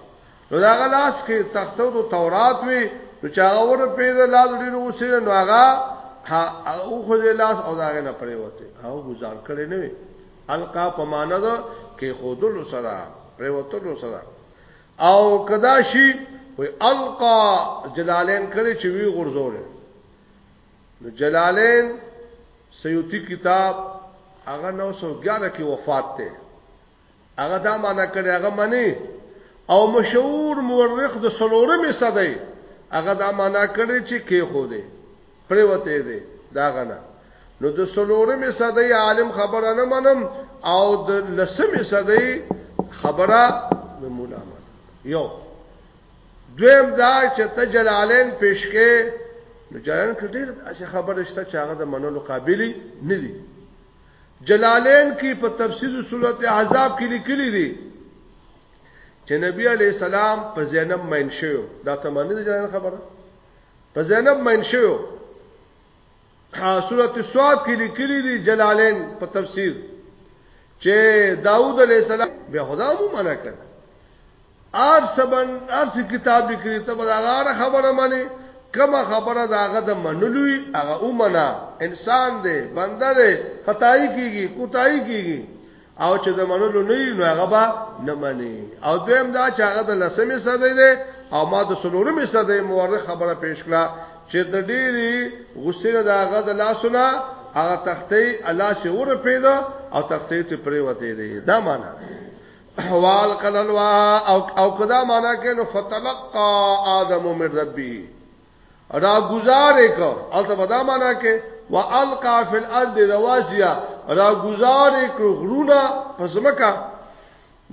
A: نو دا غلاس کې تختو د تورات وی نو چا اور پیدا لاس ډیر غوسه نو هغه ها او خو لاس او دا نه پریوته او گزار کړي نه وي القا پمانه ده کې خودل سره پریوتل سره او کدا شي وی القا جلالین کړي چې وی غرزوره نو جلالین سیوطی کتاب هغه 911 کې وفات ته هغه دا معنا کړی هغه منی او مشهور مورخ د سلورمې صدې هغه دا معنا کړی چې کې خو دې پریوته دې دا غنه نو د سلورمې صدې عالم خبره نه منم او د لسمې صدې خبره د مولا من یو دویم دا چې ته جلالین پیش کې نو جلالین کې ډېر اسی خبره شته چې هغه د منلو قابلی نه دي جلالین کې په تفسیر صورت عذاب کې لیکلي دي چې نبی علی السلام په زینب مین شو دا ته معنی د جلالین خبره په زینب مین شو سورۃ الصاد کې لیکلي دي جلالین په تفسیر چې داوود علیه السلام به خدا مو منع کړ ار سبن ار څه کتاب لیکلی ته بلاغه خبره مانی کما خبره داغه د منلوي هغه اومنا انسان دی بنده دی خدای کیږي کوتای کیږي او چې د منلو نه نو هغه به نه مني او دویم دا چې هغه د لسمې صدې ده او ما د سلورمې صدې مورخ خبره پیش کړه چې د ډېری غصې نه د هغه د لاسونه هغه تختې الله سي ور پیدا او تختې ته پرې وته دي دا معنا وال قللوا او او کدا معنا کې نو فتلقى ادم من ربي را گزار کو الته بدا معنا کې والقا فی الارض رواسیا را گزار کو غرونه پسمکا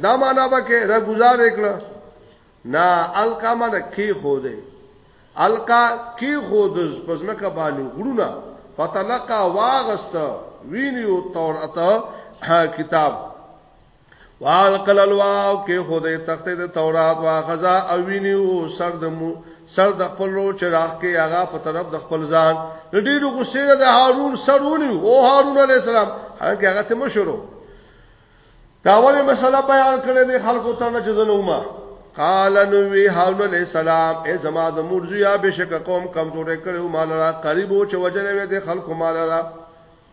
A: دا معنا به کې را گزار کړه نا القا معنا کې خو دې القا کې خو د پسمکا باندې غرونه فتلقا واغست وینیو تور اته کتاب والقل الواو کې خدای تخت د تورات واخذا او وینیو سر د مو سر د خپل رو چراغ کې هغه په طرف د خپل ځان د ډیرو غصې د هارون سرونی او هارون علی السلام هغه هغه ته مشورو دا ولې مسله بیان کړې دي خلکو ته نه جزنه ومه قال نو وی هارون علی السلام ای زما د مرزیا بشک قوم کمزورې کړو مال را قریب او چې وجنه وي د خلکو مال را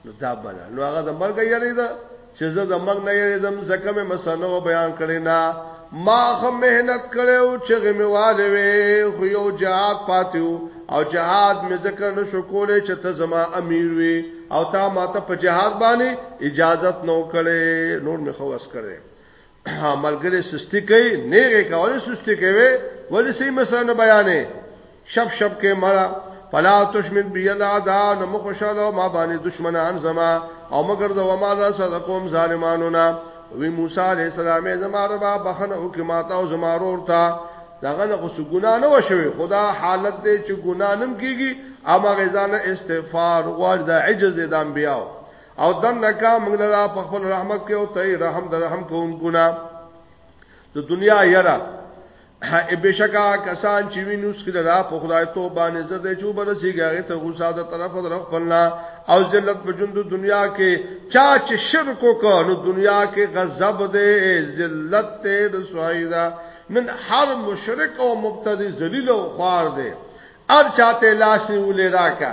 A: نو دا بل نو هغه د مرګ یری ده چې زه د مرګ نه یریدم ځکه مې مسله و بیان کړې نه ما خو مهنت کړو چې غمیواله وي خو یو جهاد پاتیو او جهاد مې ځکه نه شو کولای چې ته زما امیر وي او تا ماته په جهاد باندې اجازت نو کړې نور مې خو اس کړې ملګری سستی کوي نیغه کوله سستی کوي ولې سي مسانه بیانې شپ شپ کې مرا فلا تشمت بی الادا نو مخشاله ما باندې دشمنان زما او مگر د وما لا صدقوم ظالمانو نا وی موسی علی السلام زما ربا بخنه او کې ماتا او زما رور تا داغه نه خو ګنا نه وشوي خدا حالت دې چې ګنا نم کیږي اما غزانه استغفار غوړ د عجز د انبیاو او دن کا موږ لرا په خپل رحمت کې او ته رحم د رحم کوونکو نه د دنیا یرا ای بشکا کسان چې وینو سره را په خدای ته باندې زر دې چوب رسیږي ته غوسه د طرف در خپلنا او ذلت په ژوند دنیا کې چا چې شرک وکړ نو دنیا کې غضب دې ذلت ته رسوي دا نن هر مشرک او مبتدی ذلیل او خوار دې ار چاته لاس نیولې راکا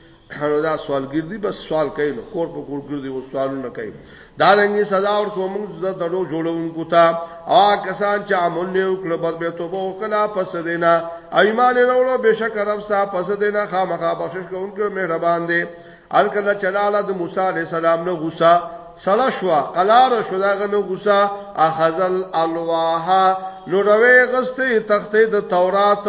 A: نو دا سوال ګرځي بس سوال کوي نو کور په کور ګرځي او سوالونه کوي دا رنګي سزا ور کوم زړه دلو جوړونکو ته او کسان چې عمل نه وکړ بس به توبه وکړه پس دینا ایمان وروړو بشک رب صاحب پس دینا خامخا بخشش کوونکو مهربان دی ان کله چلاله د موسی عليه السلام نو غوسه سړه شو قلار شو داغه نو غوسه اخذل الواح نو روي غسته تخته د تورات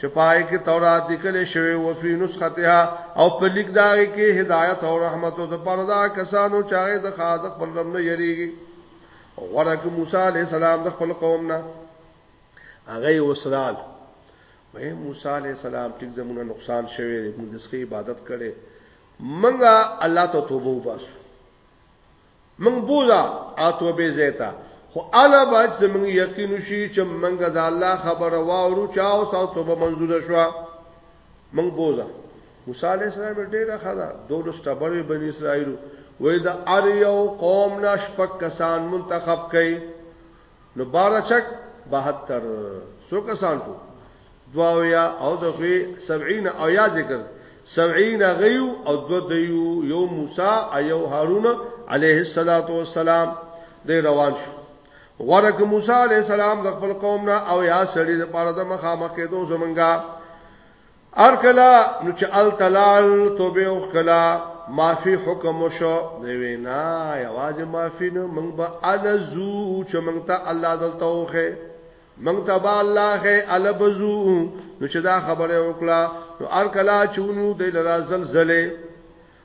A: چې پای کې تورات لیکل شوی او فی نسختها او په لیک دا کې هدایت او رحمت او د پردا کسانو چې هغه د خاص خپل رب نه یریږي غره کې موسی علی السلام د خپل قوم نه هغه وسرال وې موسی علی السلام ټیک زمونه نقصان شوی موږ د عبادت کړي منګه الله ته توبه وباسو موږ بوزا اتو به زیتا خو الا باج زموږ یقین شي چې موږ د الله خبر واورو چا او تاسو توبه منزور شو موږ بوزا موسی علی السلام ډیره خدا دولس تبر بنی اسرائیل وې د ار یو قوم ناش پک کسان منتخب کړي نو بارا چک 72 سو کسان شو دواویا او دغه 70 او یا ذکر 70 غیو او دو دیو یو موسی ایو هارون علیه الصلاۃ والسلام د روان شو غورک موسی علیه السلام د خپل قوم نه او یا سړی د پاره د مخامخ کېدو زمونږه ارکلا نو چې التلال توبه او کلا معافی حکم شو دی وینا یواز معافی نو موږ به الزو چې موږ ته الله دلته وخه موږ ته به الله خه البزو نو چې دا خبره وکړه نو ارکلا چونو د لرا زلزله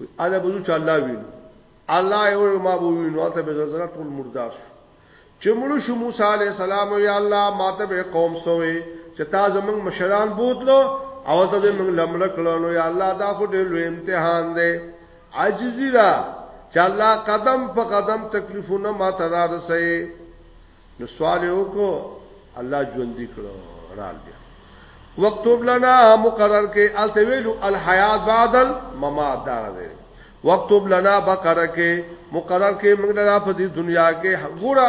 A: وی اله به ځو چې الله وینو الله یې وی ما به وینو هلته به زلزله ټول مردار شو چې مړو شو موسی علی السلام وی الله ماته به قوم سوې چې تا زمنګ مشران بوتلو او ته دې موږ لمړ کړو نو یا الله دا خو ډېر لوی امتحان دی عاجزی دا چې الله قدم په قدم تکلیفونه ما ترا رسې نو سوال یې وکړو الله ژوندې کړو رال بیا وکتب لنا مقرر کې الته ویلو الحیات بعد الممات دا دی وکتب لنا بقره کې مقرر کې موږ لنا په دې دنیا کې ګوره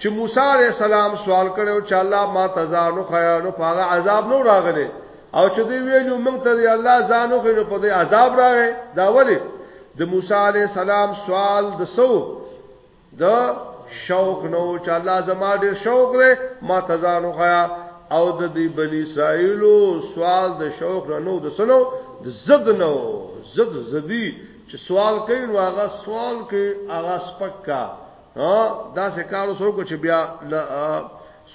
A: چې موسی عليه السلام سوال کړو چې الله ما تزانو خیانو پاغه عذاب نو راغله او چې دی ویلو موږ ته دی الله ځانو خو په دې عذاب راغې دا ولی د موسی عليه السلام سوال د سو د شوق نو چې الله زما ډیر شوق دی ما تزانو خیا او د دې بنی اسرائیل سوال د شوق نو د سنو د زد نو زد زدی چې سوال کوي نو هغه سوال کوي هغه سپکا ها دا څه کارو سره کو چې بیا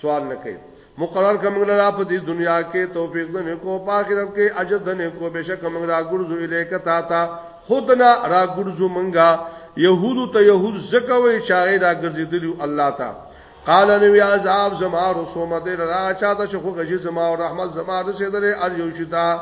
A: سوال نه کوي مقرر کوم لرا په دې دنیا کې توفیق دنه کو په آخرت کې اجر دنه کو بشک موږ را ګرځو الیک تا تا خودنا را ګرځو منګه يهودو ته يهود زکوي چاغې را ګرځیدلی الله تا قال نو یا عذاب زما رسومه دې را چاته شخو غشي زما او رحمت زما رسیدلې ار یو شتا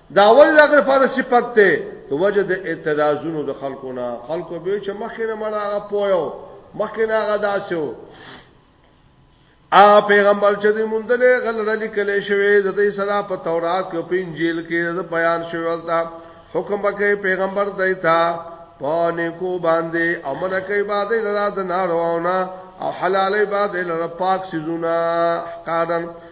A: دا ول لګر پر صفت ته د وجه د اعتراضونو د خلکو نه خلکو به چې مخینه مړه پویو مخینه هغه داسو ا پیغمبر چې دی مونږ له غل رلی کله شوی د دې سره په تورات کې په انجیل کې د بیان شوی ولتا حکم وکړي پیغمبر دایتا پانه کو باندې امر کوي باندې لرا د نارواونه او حلالې باندې لرا پاک سيزونه قادم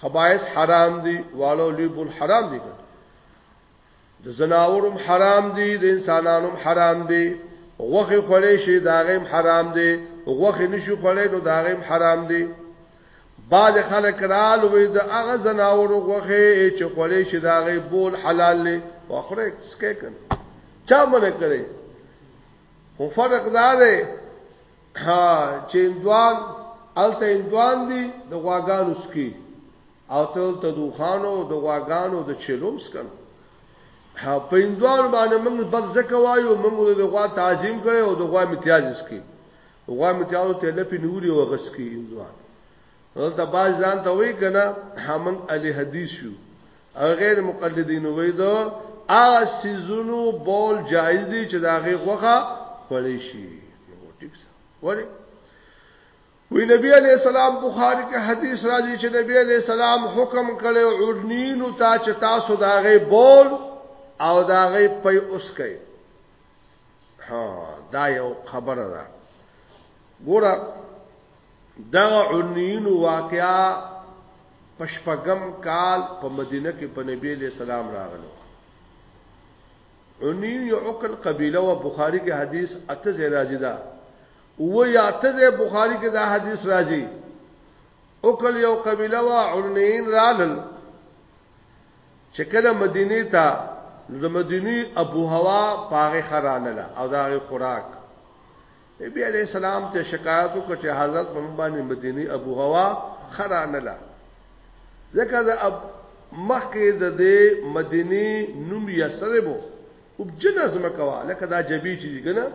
A: خبائس حرام دي والو لوی بول حرام دي د زناورم حرام دي د انسانانو حرام دي غوخه خورې شي داغم حرام دي غوخه نشو خورې نو داغم حرام دي بعض خلک رال وې د هغه زناورو غوخه چې خورې شي داغه بول حلال دي واخره سکه کن چا منه کړي خو فرق دا دی ها چې اندوان الته اندوان دي د غواګانو سکی او تل ته دوخانو د غواګانو د چلوم سکن ها په اندوان باندې موږ بد زکه وایو موږ د غوا تعظیم کړو او د غوا امتیاز سکی غوا امتیاز ته لپی نیولې او غسکی اندوان دلته باز ځان ته وی کنه همن علی حدیث یو غیر مقلدین وی دا ا سیزونو بول جایز دی چې داغه غوخه خوري شي ټیک سره وره وی نبی علیہ السلام بخاری کې حدیث راځي چې نبی علیہ السلام حکم کړي عرنین او تا چې تاسو داغه بول او داغه پي اوس کوي ها دا یو خبره ده ګوره دغه عنین واقعا پشپغم کال په مدینه کې په نبی له سلام راغلو عنین یو عقل قبیله او بخاری کې حدیث اته زې راځي دا او یا اته زې بخاری کې دا حدیث راځي عقل یو قبیله او عنین رالل چې کله مدینه ته د مدینی ابو هوا پاغه خرانه او دا خوراک نبی علیه السلام ته شکایت وکړ چې حضرت په موږ باندې مدینی ابو هوا خرانه لا ځکه د اب مخکې د دې مدینی نوم یې سره وو او جنزم کوا لکه دا جبی چې ګنه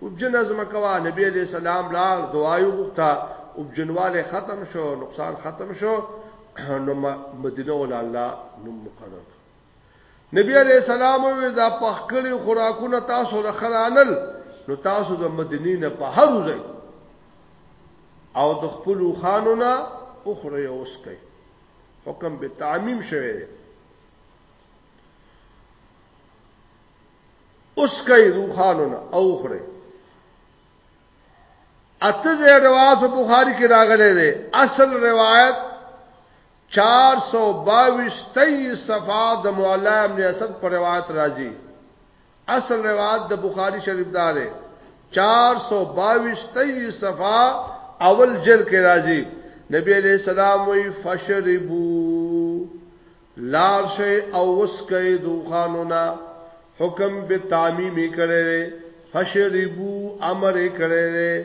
A: او جنزم کوا نبی علیہ السلام لا دعای وغوښتا او جنواله ختم شو نقصان ختم شو نو مدینه ول الله نو مقرر نبی علیہ السلام وی دا پخکړی خوراکونه تاسو له خرانل نو تاسو د مدینې نه په هر ځای او د خپل خانو نه اخره اوس کوي حکم به تعمیم شوی دی اوس کوي روخانو نه اوخره اته روایت بخاری کې راغلی دی اصل روایت 422 تئی صفا د مولا ابن اسد پر روایت راځي اصل روایت د بخاری شریف دار 422 تئی صفا اول جل کې راځي نبی علیہ السلام وی فشربو لال شي او وسکې دوخانونا حکم به تعمیم کړي فشربو امر کړي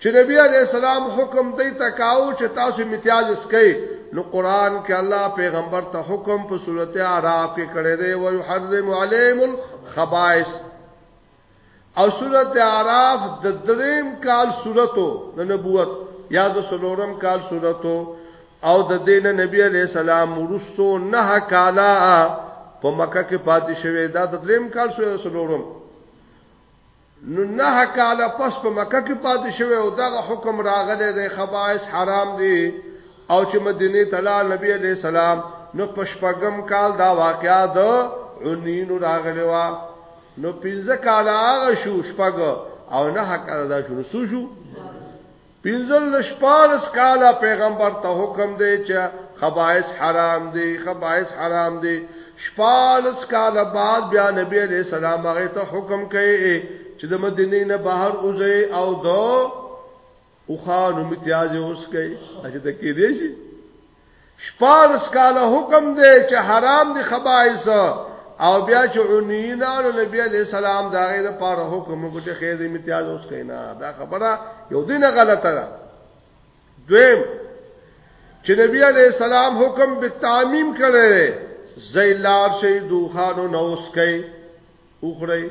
A: چې نبی علیه السلام حکم دی تکاو چې تاسو امتیاز اسکئ نو قران کې الله پیغمبر ته حکم په سورته اعراف کې کړی دی او يحرم عليهم الخبائث او سورته اعراف د دریم کال سورته د نبوت یا د سلورم کال سورته او د دین نبی علی السلام ورسو نه کالا په مکه کې پاتې شوی دا د دریم کال سورته سلورم نو نهه کاله پس په مکه کې پاتې شوی او دغه حکم راغلی دی خبائث حرام دي او چې مدینه ته لاړ نبی علیہ السلام نو پشپغم کال دا واقعا د عنین راغلی وا نو پنځه کاله هغه شو شپږ او نه کاله دا شو سو شو پنځل له شپارس کاله پیغمبر ته حکم دی چې خبائس حرام دی خبائس حرام دی شپارس کاله بعد بیا نبی علیہ السلام هغه ته حکم کوي چې د مدینه نه بهر اوځي او دو او خان امتیاز اوس کوي چې د کې دی شي شپاړس کاله حکم دی چې حرام دي خبائث او بیا چې اونین او نبی علی السلام دا غي د پاره حکم کو چې خیر امتیاز اوس کینا دا خبره یو دین غلطه ده دویم چې نبی علی السلام حکم به تعمیم کړي زیلار شي دوخانو نوس کوي اوخړی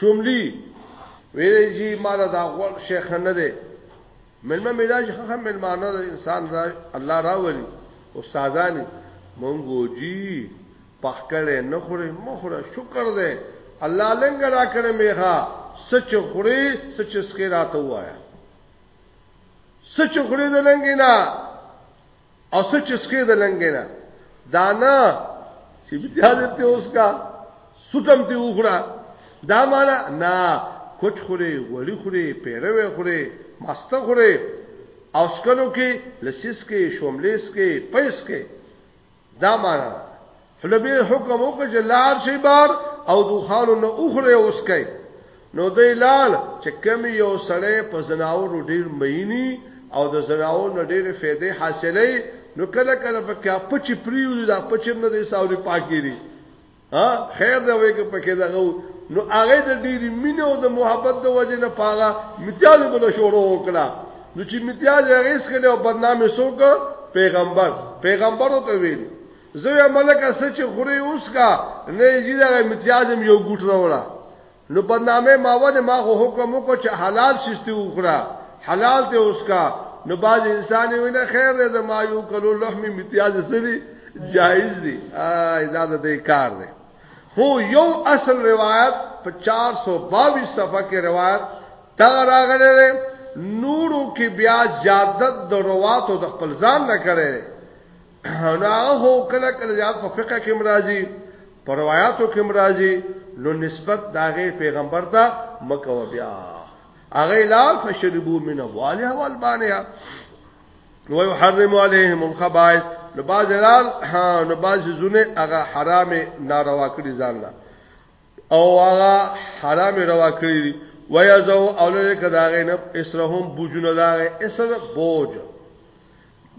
A: شملی ویلې جی ما دا غوړ شیخ نه دی ملما میراج خه ملمانه انسان را الله راولي استادانی مونږو جی پخکړې نه خوري مخره شکر دې الله لنګ را کړې میغه سچ خوري سچ سکه راته وایا سچ خوري د لنګ نه او څه چې سکه د لنګې نه دانا چې بیا دې ته اوس کا سټم ته وخړه دا معنا نه کوچ خوري وړي خوري پیروي خوري ماسته خوري او سکلو کې لسیس کې شوملیس کې پیس کې دا معنا نبی حکم وکړ چې لار شي بار او دوخانو نه اوخره اوس کوي نو دی لال چې کم یو سړی په زناورو ډیر مینی او د زناور نه ډیر فائدې حاصلې نو کله کله په کیا پچ پریو دا پچم نه دی ساوري پاکي دي ها خیر دا وې کې پکې دا نو هغه د ډیر مینه او د محبت د وجه نه پاغه متیاز بل شروع وکړه نو چې متیاز هغه سره بدنامي سوګ پیغمبر پیغمبرو ته ویل زوی ملک است چې خوري اوس کا نه جی دا امتیازم یو ګټ راوړه نو په نامه ماونه ما خو حکم وکړ چې حلال شستی وخوره حلال ته اوس کا نو باز انسان وینه خیر دې زما یو کلو لحم امتیاز سری جایز دی آی دا د کار دی هو یو اصل روایت په 422 صفحه کې روایت تا راغله نورو کې بیا زیادت د رواتو د خپل ځان نه کړي نو هغه کله کله زیات په فقہ کې مرাজি په روایتو کې مرাজি نو نسبت داغه پیغمبر ته مکو بیا هغه لال فشربو من ابوالها والبانها نو يحرم عليهم الخبائث نو باز لال نو باز زونه هغه حرام ناروا کړی ځان لا او هغه حرام روا کړی ويزو اولره کداغه نه اسرهم بوجونه داغه اسر بوج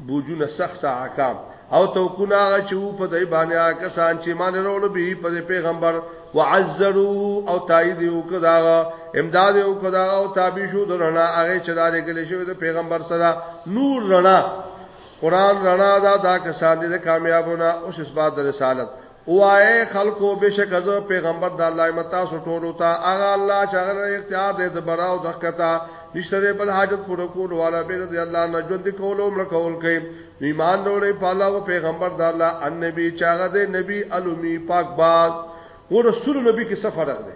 A: بوجونه سخت سا احکام او توقونه هغه چې وو په دای باندې هغه کسان چې مان وروړو به په پیغمبر وعزروا او تایید یو کداغه امداد یو کداغه او تابع شو درنا هغه چې داري کله شو د پیغمبر سره نور رڼا قران رڼا دا دا کسان دي کامیابونه او شسبات رسالت وای خلکو بشک از پیغمبر د الله متا سټولو تا اغه الله چغره اختیار دې د براو دخکتا نشته بل حاجت پر کول والا به رضی الله نه ژوند کول عمر کول کوي ایمان لري په الله او پیغمبر د الله النبي چاغه دې نبی الومی پاک باز او رسول نبی کې سفر راغلی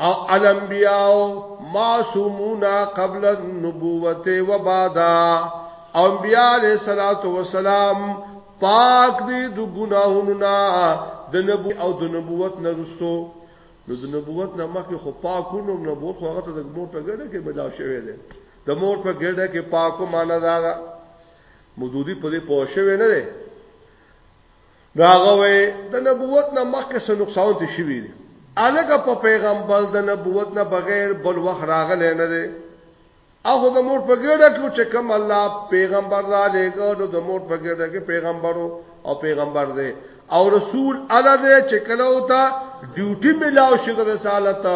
A: او الانبیاء معصومون قبل النبوت و بعد او انبیاء علیہ الصلات والسلام پاک دي د ګناهونو نه د نبو او د نبوت نه رسو نو د نبوت نه مخکې خو پاکو نو نبوت خو هغه ته د مور په ګډه کې ملاو شوی دی د مور په ګډه کې پاکو معنا دا ده مودودی په دې پوه شوی نه دی نو هغه وې د نبوت نه مخکې څه نقصان ته شوی دی الګه په پیغمبر د نبوت نه بغیر بل وخت راغلی نه دی اخو د مور په ګډه کې چې کوم الله پیغمبر را لېګو نو د مور په ګډه کې پیغمبرو او پیغمبر دی او رسول الله دې چې کله وتا ډیوټي ملاو شي د رسالت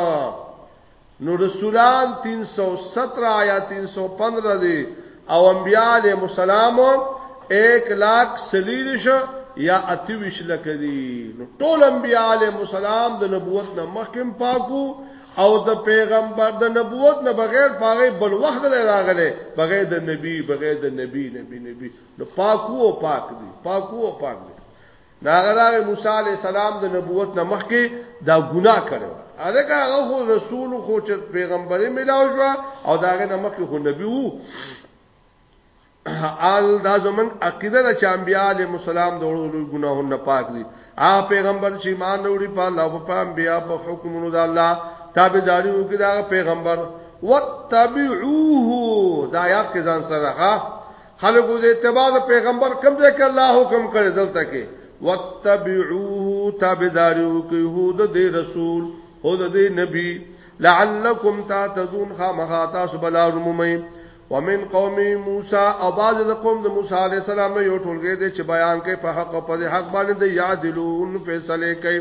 A: نو رسولان 317 یا 315 دی او انبیاء علیہ السلام 1 لاک سلیلش یا اتویش لکه دی نو ټول انبیاء علیہ السلام د نبوت نه مخکم پاکو او د پیغمبر د نبوت نه بغیر پاره بل وخت نه راغله بغیر د نبی بغیر د نبی نبی نبی نو پاکو او پاک دی پاکو او پاک دی ناغه راغی موسی علی السلام د نبوت نه مخکې دا ګناه کړو هغه هغه خو رسول خو چې پیغمبري ملاو شو او داغه نه مخکې خو نبی وو آل دا زمن عقیده د چامبیا علی مسالم د وړو ګناهونو نه پاک دي آ پیغمبر چې ایمان وروړي په الله او په انبیا په حکمونو د الله تابعداري وکړي دا پیغمبر وتبعوه دا یا کې ځان سره خلقو دې اتباع د پیغمبر کوم ځای کې الله حکم کړی دلته کې واتبعوه تابعداریو کې هود دې رسول هود دې نبی
B: لعلکم تاتذون خامخا تاسو بلار مومئ ومن قوم موسی او باز د قوم د موسی علی السلام یو ټولګه دي چې بیان کوي په حق او په حق باندې د یادلون فیصله کوي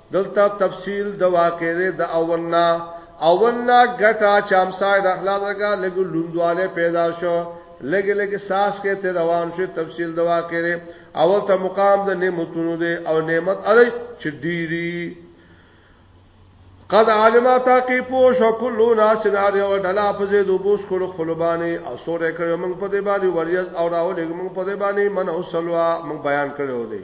B: دلته تفصیل د واقعې د اول نه اول نه ګټه چامسای د اخلاص لګا لګ لوندواله پیدا شو لګ لګ ساس کې ته روان شو تفصیل د واقعې اول ته مقام د نعمتونو دی او نعمت علی چې ډیری قد علما تاقی پوش او کلو ناس ناری او ډلا په زید وبوس کول خپلبانی او سورې کړو موږ په دې باندې وریاض او راولې موږ په دې باندې من او سلوا موږ بیان کړو دی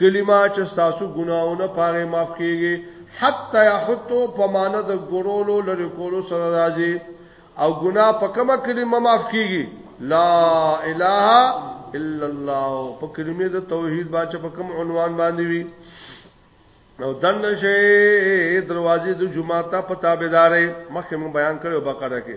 B: کلمه چې تاسو ګناونه پاره معاف کیږي حتا یحتو په معنی د ګورولو لری کولو سره راځي او ګنا په کومه کلمه معاف کیږي لا اله الا الله په کلمه د توحید باندې په کوم عنوان باندې وي نو دن شي دروازې د جمعه ته په تابعدارې مخکې مون بیان کړو بقره کې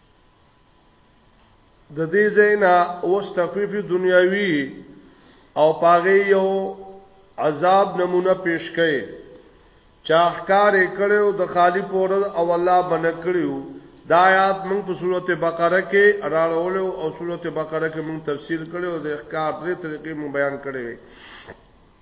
B: د دې
A: زینا اوس تخفیف دنیاوی او پاغه یو عذاب نمونه پیش کړي چا احکار کړو د خالی پور او الله بن کړیو دا آیات موږ په سورته بقره کې راړول او سورته بقره کې موږ تفسیر کړو د احکار درې طریقې موږ بیان کړې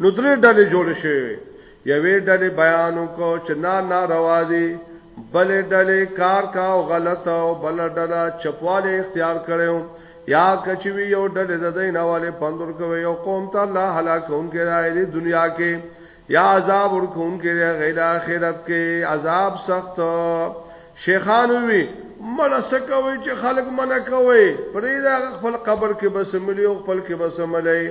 A: نو درې ډلې جوړ شوې یوې ډلې بیان وکړو چې نه ناروا دي بلې ډلې کار کا او غلط او بل ډله چپواله اختیار کړو یا کچوی یو ډلې د دین حواله پندور کوي یو قوم ته الله هلاکون کې راځي دنیا کې یا عذاب ورکون کې غیر اخرت کې عذاب سخت شیخان وی مړه سکوي چې خلک منه کوي پرې دا خپل قبر کې بس ملي او خپل کې بس ملي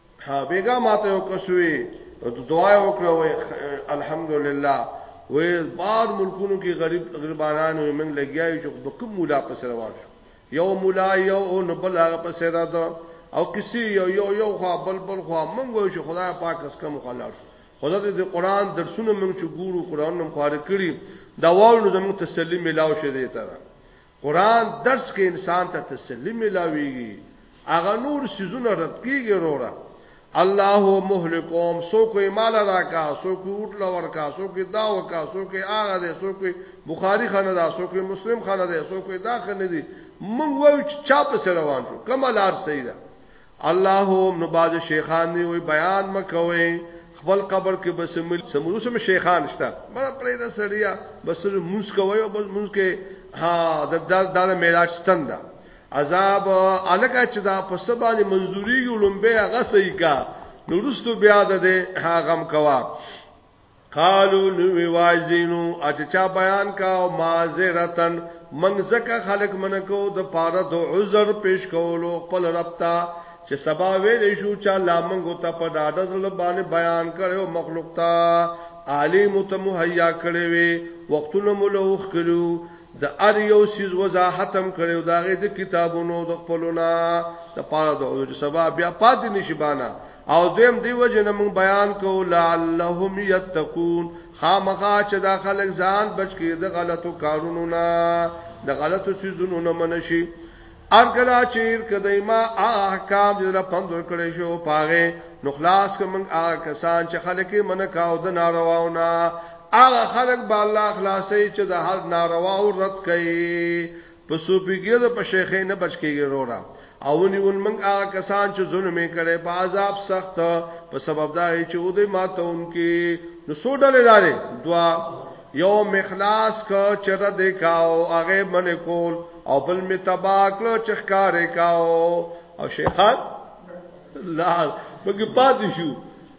A: ها بیګا ماته یو کسوي دعا وکړه وای الحمدلله وې بار ملکونو کې غریب غریبانانو موږ لګیایو چې په کوم مولا پس روان شو یو مولا یو او نه بل هغه پس را ده او کسی یو یو یو خوا بل بل خوا موږ وایو چې خدای پاک اس کوم خلاص خدا دې قرآن درسونه موږ چې ګورو قرآن نم خواره کړی دا وایو زموږ تسلی ملاو شه دې تر قران درس کې انسان ته تسلی ملاويږي اغه نور سيزونه رد کیږي وروره الله مهلکوم سو کوئی مال راکا سو کوئی اوټ لور کا سو کوئی دا وکا سو کوئی اغه دے سو کوئی بخاری خانه دا سو کوئی مسلم خانه دے سو کوئی دا خانه دي مونږ وایو چې چا په روان شو کومه لار صحیح ده اللهم نو باز شیخان دی وی بیان مکوي خپل قبر کې بس مل سمرو سم شیخان شته مړ پرې دا سړیا بس موس کوي او بس موس کې ها د دا د معراج ستنده عذاب الګه چې دا په سبانه منزوري ګلمبه هغه صحیح کا نورستو بیا د غم کوا قالو نوی وایزینو اچچا بیان کا او معذرتن منګ زکه خلق منکو د پاره د عذر پیش کولو خپل رب ته چې سبا ویل شو چې الله منګ ته په ډاډه زړه باندې بیان کړو مخلوق ته عالی متمهیا کړی وي وختونه ملوخ کړو د ار یو سیز وضاحتم کړو داغه د کتابونو د خپلونا د پاره د عذر سبا بیا پاتې نشبانه او دویم دی وجنه مون بیان کو لعلهم یتقون خامخا چې دا خلک ځان بچ کې د غلطو کارونو نه د غلطو سيزونو نه منشي ارګلا چیر کدی ما احکام دې را پند کړې شو پاغه نو خلاص کوم هغه کسان چې خلک یې من کاو د نارواونه هغه خلک به الله خلاصي چې د هر ناروا او رد کوي په سوپیګیرو په شیخې نه بچ کېږي رورا او نیول موږ هغه کسان چې ظلم یې کړي په عذاب سخت په سبب دا چې او دوی ماتونکي نو سو ډلې لارې دوا یو مخلاص کا چر دې کاو هغه من کول او بل می تبا کړو چې ښکار کاو او شیخان لا بګی پاتې شو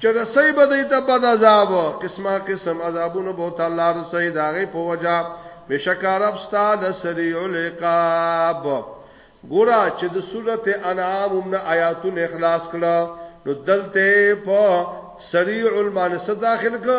A: چې رسۍ به دوی ته بد عذاب، قسما قسم عذابونه به ورته الله رسوي د هغې په وجه، بېشکه رب ستا لسريع العقاب. ګوره چې د سورت انعام هم نه آیاتونه خلاص کړه نو دلته په سریع المعنی څه داخل کړه؟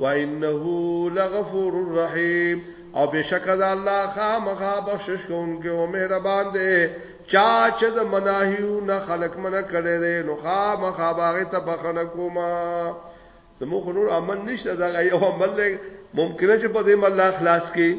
A: وانه لغفور الرحیم او بشک د الله خامخا بخشش کوونکی او مهربان دی چا چې د مناهیو نه خلق منه کړي دی نو خامخا باغ ته بخنه کوما زمو خنور عمل نشته دا یو عمل ممکنه چې په دې مله اخلاص کې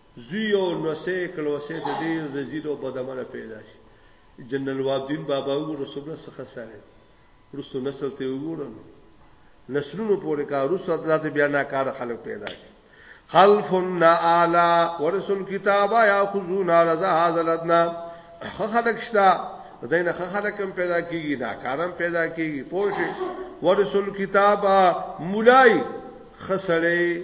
A: زوی او لوسی کړوسی ته ډیر رزیل او بدعمله پیدا شي جنرال وابدین بابا وګوره څومره سخت سړی رستو نسل ته وګوره نو نسلونو پورې کار رستو ته بیا نه کار خلک پیدا شي خلف نعالا ورسل کتابا یا خذونا رضا حاضرتنا خلق شتا دین خلق هم پیدا کیږي دا کارم پیدا کیږي پوه شي ورسل کتابا مولای خسړې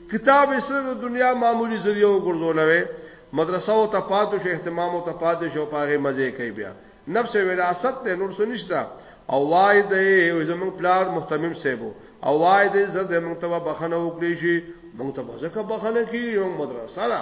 A: کتاب یې صرف د دنیا معمولی ذریعہ وګرځولوي مدرسه او تپاتو شه اهتمام او تپاتو شو پاغه مزه کوي بیا نفس وراثت ته نور څه نشته او وای دې زمون پلار محتمم سیبو او وای دې زر دې مونږ ته بخنه وکړي شي مونږ ته ځکه بخنه کی یو مدرسه ده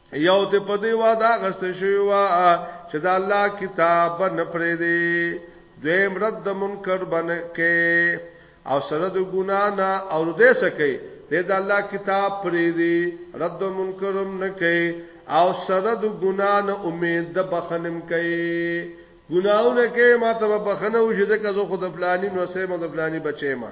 A: یو ته په دی واده غست شوی وا چې د الله کتاب نه پرې دی دویم رد د منکر باندې کې او سره د ګنا نه او دې سکے دې د الله کتاب پرې دی رد د منکرم نه کې او سره د ګنا نه امید د بخنم کې ګناونه کې ما ته بخنه وشي ځکه زه خود پلاني نو سه مو د پلاني بچې ما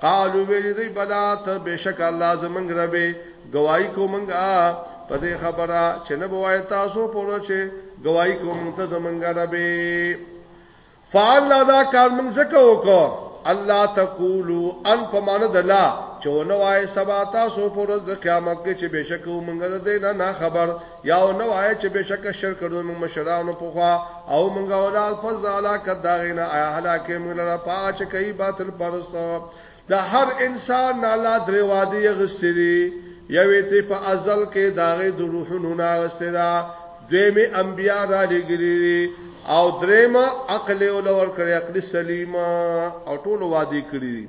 A: قالو ویلی دی بلا ته بشک الله زمنګ ربه گواہی کو منګه په دې خبره چې نه بوای تاسو پوره چې گواہی کو منګ ته زمنګ ربه فعل ادا کار منګ زکه وکړه الله تقولو ان پمانه دلا چونه وای سبا تاسو پوره د قیامت کې چې بشک منګه دې نه خبر یا نو آیا چې بشک شرک کړو موږ مشرانو په خوا او موږ اولاد پر زالا کدا غینا آیا هلاکه موږ لپاره پاچ کوي باطل پرست دا هر انسان نالا دروادي غسری یوې ته په ازل کې داغه د روحونو ناغسته دا دویمه انبیا را لګری او درېما عقل ولور کړی عقل سلیمه او ټول وادي کړی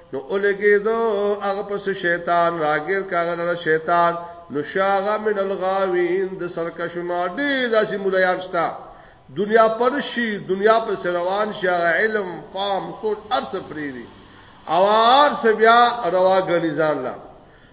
A: نو اولګیدو هغه پس شیطان راګیر کاغه نه شیطان نو شاغه من الغاوین د سرکشنا ډیر داسې مولایان شتا دنیا پرشي دنیا په روان شي علم فهم سوچ ارس پریری او ارس بیا روا غنی ځان لا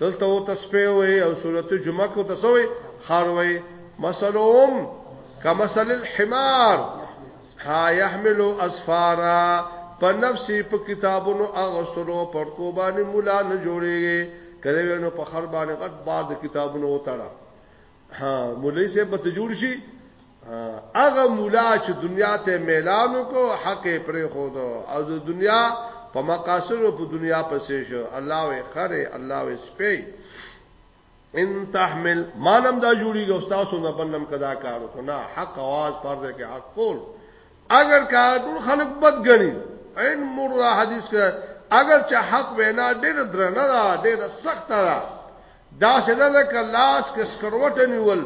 A: دلته او تسبیح وي او سورته جمعه کو تسوي خار وي مثلهم کمثل الحمار ها يحمل اسفارا په نفسي په کتابونو اغسلو پر کوبانی مولا نه جوړيږي کله نو په خر باندې غټ بار د کتابونو وتاړه ها مولای سه په جوړ شي هغه مولا چې دنیا ته میلان کو حق پرې خو دو او د دنیا په مقاصد او په دنیا پسې شو الله وې خره الله وې سپي ان تحمل مانم دا جوړي ګوستاسو نه بنم کدا کار کو نه حق आवाज پر دې کې حق کول اگر کا ټول خلق بد غني ان مر حدیث کې اگر چې حق وینا ډېر درنه ده ډېر سخت ده دا سده لکه لاس کې سکروټه نیول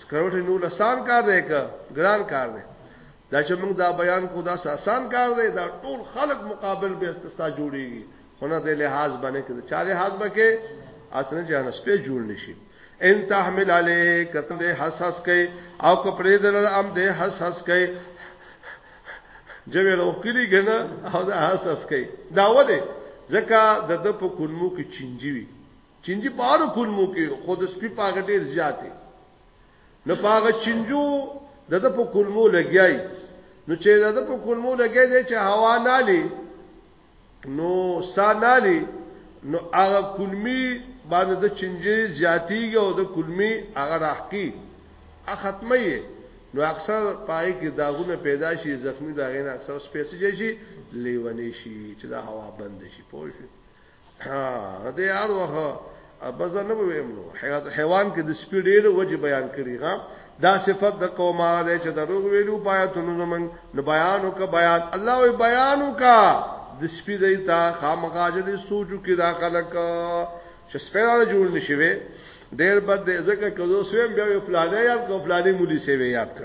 A: سکروټه نیول آسان کار دی که ګران کار دی دا چې موږ دا بیان کو دا آسان کار دی دا ټول خلق مقابل به استستا جوړیږي خو نه د لحاظ باندې کې چا لحاظ بکې اسنه جان سپه جوړ نشي ان تحمل علی کته دې حس حس کوي او کپڑے دل ام دې حس حس کوي جوی روکلی ګنه او دا حس حس کوي دا وله ځکه د د په کلمو کې چینجی وي چنجي په هر کلمو کې خو د سپي په هغه ډېر زیاتې نو په هغه چنجو د د په کلمو لګیای نو چې د د په کلمو لګیای دی چې هوا نه لې نو سا نه لې نو هغه کلمی باندې د چنجي زیاتیږي او د کلمی هغه راحقي ا ختمه یې نو اکثر پای کې داغونه پیدا شي زخمی داغې نه اکثر سپیسي شي لیونی شي چې دا هوا بند شي پوه شي ها دې یار وه بس نه ویم نو حیوان کې د سپی ډېر وجه بیان کړی ها دا صفت د قومه ده چې دروغ ویلو پایتونو زمون نو بیانو کا بیان الله وی بیانو کا د سپی دی تا خامخاج دې سوچو کې دا خلک چې سپیرا جوړ نشي وي ډېر بد دې ځکه کزو سویم بیا یو پلانې یاد کو پلانې مولي سیوي یاد کړ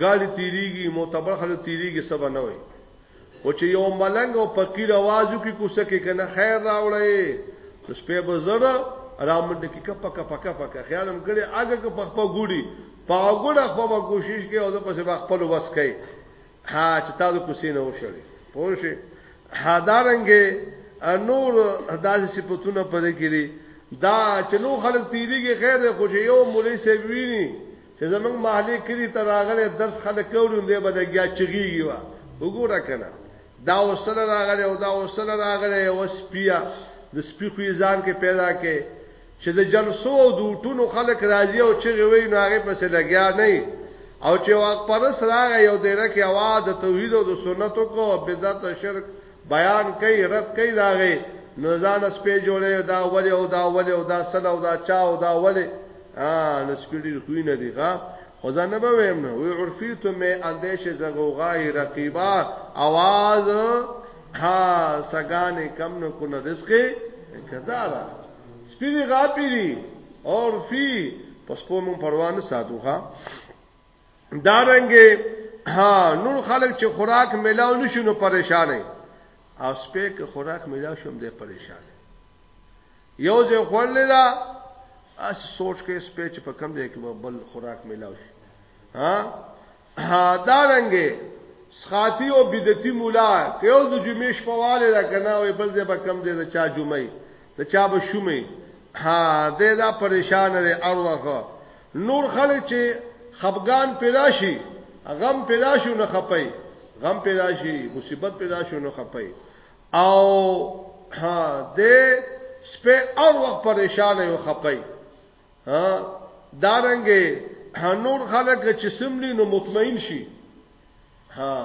A: ګاډي تیریږي معتبر خلک تیریږي سبا نه وي او چې یو ملنګ او فقیر आवाज وکي کوسه کې کنه خیر راوړی نو سپه بزره رامنډ کې کپ کپ کپ کپ خیالم کړي اګه که په خپل ګوډي په ګوډه خو به کوشش کوي او په سبا خپل وس کوي ها چې تاسو کوسې نه وشړي پوه شئ حدارنګه نور داسې صفاتونه پدې کړي دا چې نو خلک تیریږي خیر دی خو چې یو مولوی سیوینی چې زموږ محلې کلي ته راغلی درس خلک اوري نو دی به لګیا چغېږي وه وګوره که نه دا اوس سره راغلی او دا اوس سره راغلی یوه سپیه د سپي خوی ځان کې پیدا کړي چې د جلسو او د اوټونو خلک راځي او چغې وایي نو هغې پسې لګیا نه او چې واک پرس راغی یو دیره کې هوا د توحید او د سنتو کو بدعت شرک بیان کوي رد کوي داغه نو ځان سپې جوړې دا ولې او دا ولې او دا سل او دا چا او دا ولې ا نو سپېډي خوې نه دی ښا خو ځان نه بویم نو وی عرفی ته مې اندیش زغوغای رقیبا आवाज ها سگانې کم نو کو نه رزق کدارا سپېډي غاپی دی عرفی پس په مون پروانه ساتو ښا دارنګ ها نور خلک چې خوراک ملاو نشو نو پریشان دي او سپه کې خوراک ملاو شوم دې پریشان یو ځای خورل دا اس سوچ کې سپه چې په کم ځای کې بل خوراک ملاو شي ها ها دارنګ سخاتی او بدعتي مولا که یو د جمعې شپه والے دا کنه وي بل ځای به کم ځای د چا جمعې د چا به شومې ها دې دا پریشان لري اروخه نور خلک چې خپګان پې راشي غم پې راشو نه خپي غم پې راشي مصیبت پې راشو نه خپي او ها دې سپه او وخت پریشان یو خپي ها دارنګې نور خلک چې سملی نو مطمئن شي ها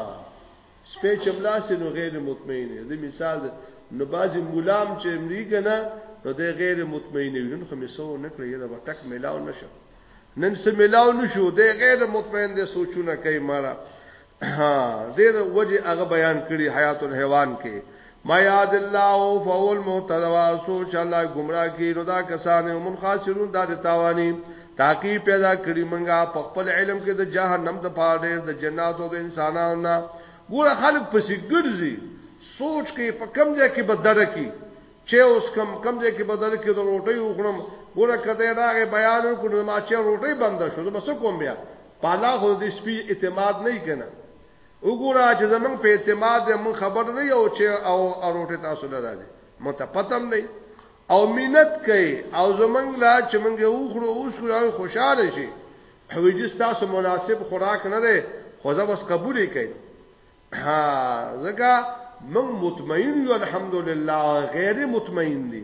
A: سپې چملا سي نو غیر مطمئن دي د مثال ده نو بازي مولام چې امري کنه نو د غیر مطمئن وي نن خو مې سو نه کړی یره وټک ملاو نشه نن سه ملاو نشو د غیر مطمئن دي سوچونه کوي مړه ها ډېر وجه هغه بیان کړي حیات الحیوان کې ما یاد الله فول متدوا سوچ الله گمراه کی نو دا کسان هم خاصرون دا تاوانی تاکي پیدا کړی منګه په خپل علم کې د جهنم د پاره د جنات او د انسانانو نه ګوره خلک پسې ګرځي سوچ کې په کم ځای کې بدر کی چې اوس کم کم ځای کې بدر کې د روټي وخورم ګوره کده راغې بیان وکړم ما چې روټي بند شو بس کوم بیا پالا خو دې سپي اعتماد نه کنا وګوره چې زمونږ په اعتماد دی مونږ خبر نه یو چې او اروټه تاسو نه راځي مونږ ته پتم نه او مینت کوي او زمونږ لا چې مونږ یو خورو اوس خورو خوشاله شي حویجی تاسو مناسب خوراک نه دی خو زه بس قبول کړي ها زګه مونږ مطمئن یو الحمدلله غیر مطمئن دي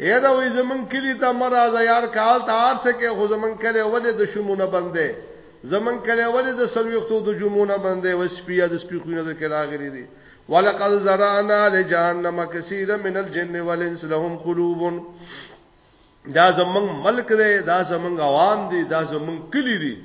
A: هره وې زمون کلی ته مرزه یار کال ته ارسه کې خو زمون کلی ولې د شمونه بندې زمون کلی ولې د سلوختو د جمونه بندې وسپیا د سپی خونه د کلا غری دي ولقد زرعنا لجهنم كثيرا من الجن والانس لهم قلوب دا زمون ملک دی دا زمون عوام دی دا زمون کلی دی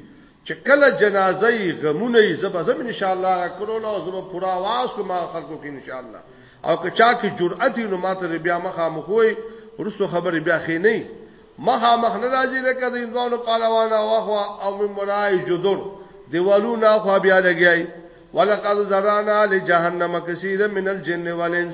A: چې کله جنازه یی غمونه یی زه به زم ان شاء الله هغه کړو له زه به پورا واس کوم خلکو کې ان شاء الله او که چا کې جرأت نو ماته بیا مخه مخوي ورسو خبرې بیا خې نه مخه مخ نه راځي لکه د اندوانو پهلوانا واخوا او من مرای جدر دیوالونه خو بیا لګیای ولقد زرانا لجهنم کثیر من الجن والانس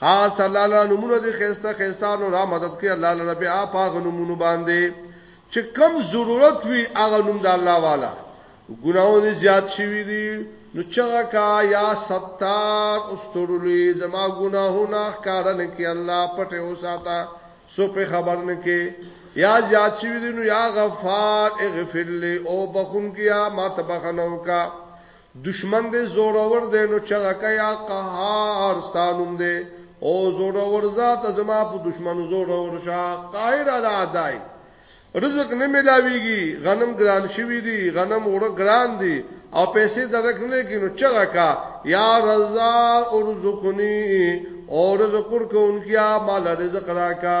A: خاص الله له نمونه دي خيسته خيستانو را مدد کوي الله له رب اپ هغه نمونه باندې چې کم ضرورت وي هغه نوم د الله والا ګناونه زیات شوی دي نو چغه کا یا ستار استرلی زما ګناهونه کارن کې الله پټه وساته سو په خبر نه کې یا زیات شوی دي نو یا غفار اغفر لي او بخون کیا ما تبخنو کا دشمن دی زورور دی نو چغه کا یا قهار ستانوم دی او زورور ذات زما په دشمن زورور شا قاهر علی ادای رزق نه ملاویږي غنم ګران شوی دی غنم وړ ګران دی او پیسې درک نه لګي نو چغه کا یا رضا ارزقنی او رزق ورکونکیا مال رزق راکا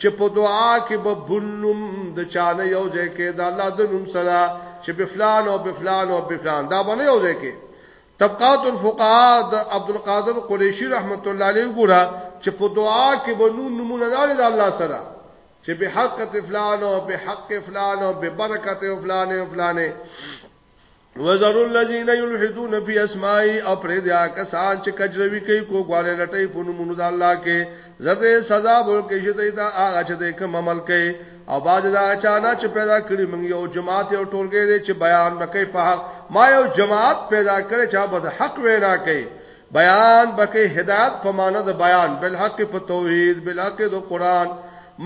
A: چې په دعا کې به بنوم د چانه یو ځای کې د الله د نوم سره چې بفلان او بفلان او بفلان دا باندې یو ځای کې طبقات الفقهاء د عبد القادر قریشی رحمت الله علیه ګوره چې په دعا کې به نوم نمونه نه د الله سره چې به حق فلان او به حق فلان او به برکت فلان او فلانه وزر الذين يلحدون في اسماء او پر دیا کسان چې کجروي کوي کوګواله لټي په نومونو د الله کې زده سزا ورکړي چې دوی ته هغه چې دوی کوم عمل کوي او باج دا چانه چې پیدا کړی موږ یو جماعت یو ټولګه دي چې بیان وکړي په حق ما یو جماعت پیدا کړی چې به حق وینا کوي بیان بکې هدایت په معنا د بیان بل حق په توحید بل حق د قران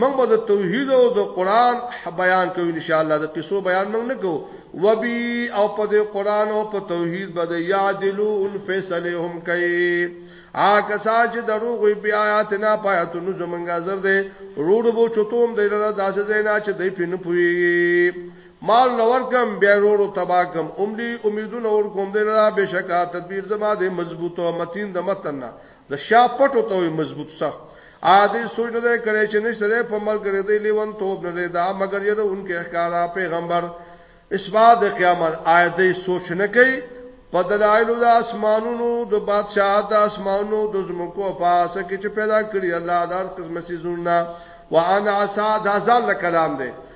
A: موږ به د توحید او د قران بیان کوو ان شاء الله د قصو بیان موږ نه کوو وبي او په د قران او په توحید باندې یادلون فیصله هم کوي آ کسا چې دروغ وي بیا آیاتنا پایتونو زمونږه زر دي روډ بو چتوم دی لره داسې زینا چې دی پینې پوي مال نور کم بیا نورو تبا کم عملی امیدونه اور کوم دی لرا بشکا تدبیر زما دی مضبوط او متین د متن نه د شا پټو ته مضبوط سخت عادی سوچ نه دی کړی چې نشته دی په مل کړی دی لیوان توپ نه دی دا مگر یې اونکه احکارا پیغمبر اسباد قیامت عادی سوچ نه کوي په دلایل د اسمانونو د بادشاہت د اسمانونو د زمکو په اساس کې چې پیدا کړی الله دار قسم سيزونه وان عسى دا ځل کلام دی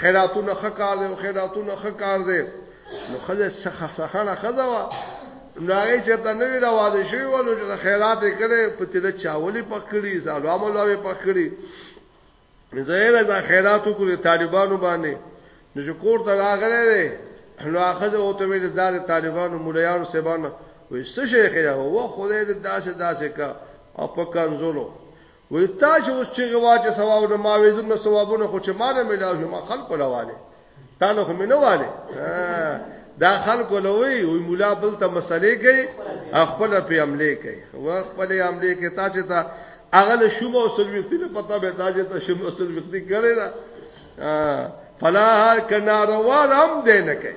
A: خیراتونه خکار دی خیراتونه خکار دی نو خزه څخه څخه خزه وا ناغه چرته نوی دا واده شوی ولو چې خیرات کړي په تل چاولي پکړي زالو عملوي پکړي زهره دا خیراتو کړی طالبانو باندې نو چې کور ته راغلی دی نو اخذ او ته ویل دا طالبانو مولایانو سبانه وې څه شي خیره هو خدای دې داسې داسې کا او په کنزولو وی تاسو اوس چې غواچ ثواب نه ما وې دنه ثوابونه خو چې ما نه ملاو شو ما خلق لواله تا له مې نه واله دا خلق لوي وی مولا بل ته مسلې کوي خپل په عملې کوي و خپل عملې کې تاسو ته اغل شوم او سلوختی نه پتا به تاسو ته شوم او سلوختی کړی دا فلا کناروا هم دینه کوي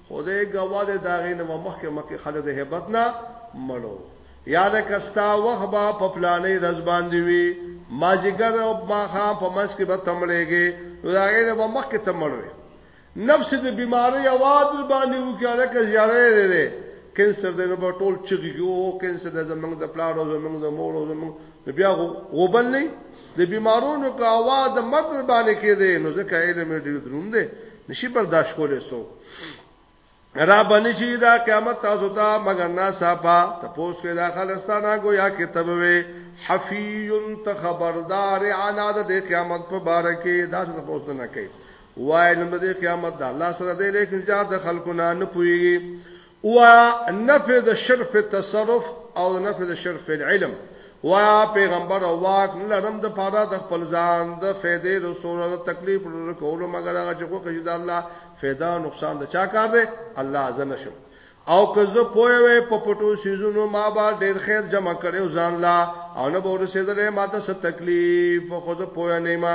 A: خدای ګواه دی داغې نه مخکې مخکې خلک د هیبت نه مړو یاد کستا وخت با په پلانې رز باندې وي ماجګر او ماخام په منځ کې به تمړېږي نو داغې نه مخکې تمړوي نفس د بیماری आवाज باندې وکړه که زیاره دی کینسر دی نو په ټول چغي او کینسر د زمنګ د پلاړ او زمنګ د مور او زمنګ بیا غوبل نه د بیمارونو کا आवाज د مرګ باندې کې دی نو ځکه علم دې دروند دی نشي برداشت کولې سو را بنشي دا قیامت تاسو ته مگر نا صافا ته پوس کې دا خلستانه گویا کې تبوي حفیون ته خبردار انا د قیامت په باره کې دا څه پوس نه کوي وای نو د قیامت د الله سره دې لیکن ځا د خلکو نه نه پوي ووایه، نفی د شرف فی التصرف او د نفی د شرف فی العلم، وایه، پیغمبره! واک نه لرم د پاره د خپل ځان د فیدې رسولو او د تکلیف لرې کولو مګر هغه چې خوښ شي د الله، فیده او نقصان د چا کار دی؟ الله، زه نه شم. او که زه پوه وای په پټو څیزونو ما به ډېر خیر جمع کړی و ځان له او نه به ورسېدلی ما ته څه تکلیف، خو زه پوه نه یم،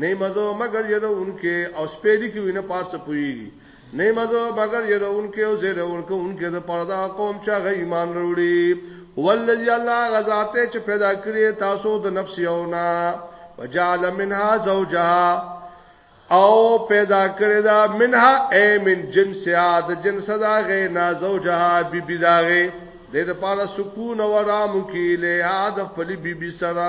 A: نه یم زه مګر یروونکی، او سپی لیکي وینه په هر څه پوهېږي. نه مه زه مګر يرونکی او زيرورکوونکی د پاره دا قوم چې هغه ایمان راوړي هو الذي الله هغه ذات دی چې پیدا کړی تاسو د نفس یو نه وجعل منها زوجها او پیدا کړی دا منها اے من جنسها د جنس دا غې نا زوجها بی بی دا غې د لپاره سکون او آرام کې له یاد خپل بی بی سره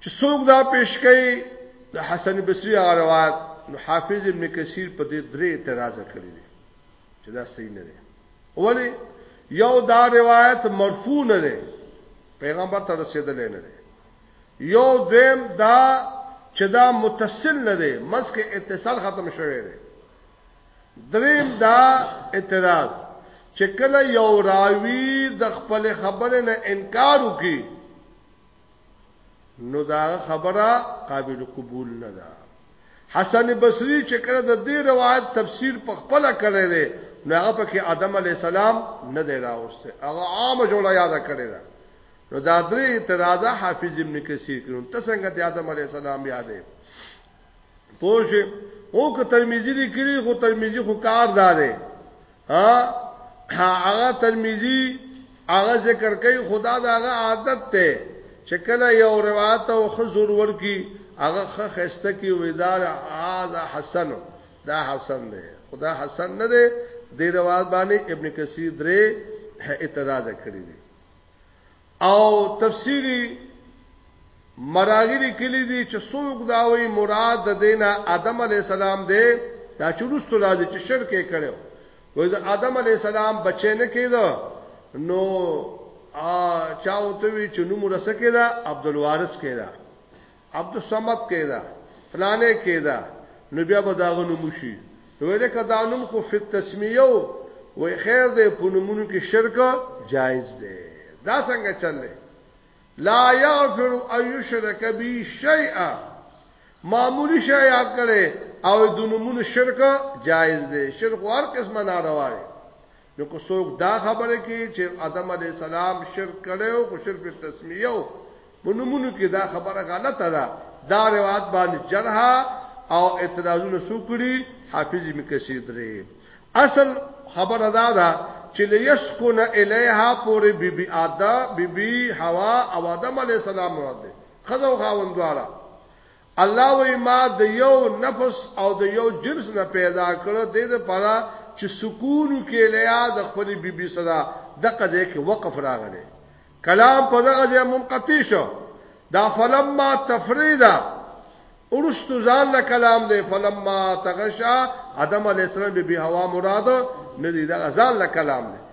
A: چې څوک دا پیش کوي د حسن بصری هغه روایت نو حافظ ابن کثیر په دې درې اعتراض کړی دی چې دا صحیح نه دی ولی یو دا روایت مرفوع نه دی پیغمبر ته رسیدلې نه دی یو دویم دا چې دا متصل نه دی مسکه اتصال ختم شوی دی دریم دا اعتراض چې کله یو راوی د خپل خبره نه انکار وکړي نو دا خبره قابل قبول نه ده حسن بصری چې کړه د دې روایت تفسیر په خپل کړی دی نو هغه پکې آدم علی السلام نه دی راوسته هغه عام جوړه یاد کړی ده نو دا درې اعتراضه حافظ ابن کثیر کړو ته څنګه د آدم علی السلام یادې پوشه او که ترمذی لیکلی خو ترمذی خو کار داره ها هغه ترمذی هغه ذکر کوي خدا دا هغه عادت ته چې کله یو روایت او خزور ورکی هغه خسته کی ویدار عاد حسن دا حسن دی خدا حسن نه دی د روایت باندې ابن کثیر درې اعتراض کړی دی او تفسیری مراغی لیکلی دی چې څوک دا وی مراد د دینه آدم علی السلام دی دا چې رستو راځي چې شرک یې کړو وای دا آدم علی السلام بچی نه کیدو نو ا چاوته وی چې نو مرسه کیدا عبد الوارث کیدا عبدالصمد کېده فلانه کېده نو بیا به داغه نوم شي ویل کدا نوم خو فت تسمیه و خیر دې په نومونو کې شرک جایز دی دا څنګه چلې لا یغفر ایشرک بی شیئا معمولی شی یاد کړي او د نومونو شرک جایز دی شرک هر قسمه ناروا دی نو که څوک دا خبره کوي چې آدم علی السلام شرک کړو خو شرک په تسمیه او بنمونو کې دا خبره غلطه ده دا روایت باندې جرح او اعتراضونه سوکړي حافظ ابن کثیر درې اصل خبره دا ده چې لیسکن الیها پورې بی بی آدم بی بی حوا او آدم علی السلام مراد ده خزو خاوندواله الله وایي، ما د یو نفس او د یو جنس نه پیدا کړ، د دې لپاره چې سکون وکړي، لیا د خپلې بي بي سره، دقه ځای کې وقف راغلی، کلام په دغه ځای منقطع شو، دا فلما تفرې ده، وروسته ځان له کلام دی، فلما تغشا، آدم علیه السلام بي بي حوا مراد نه دي، دغه ځان له کلام دی.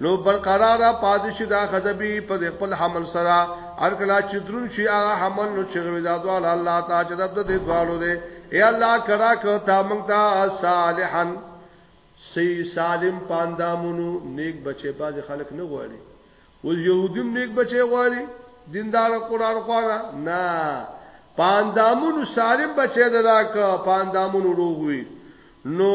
A: نو برقرار پاتې شي دا غضبي په خپل حمل سره هر کله چې درون شي هغه حمل نو چې غوي دا دوال الله تعالی چې رب دې دوالو دې اے الله کرا کو تا مونږ ته صالحا سی سالم پاندامونو نیک بچي باز خلک نه غواړي ول يهودم نیک بچي غواړي دیندار قران خوانا نه پاندامونو سالم بچي دراک پاندامونو روغوي نو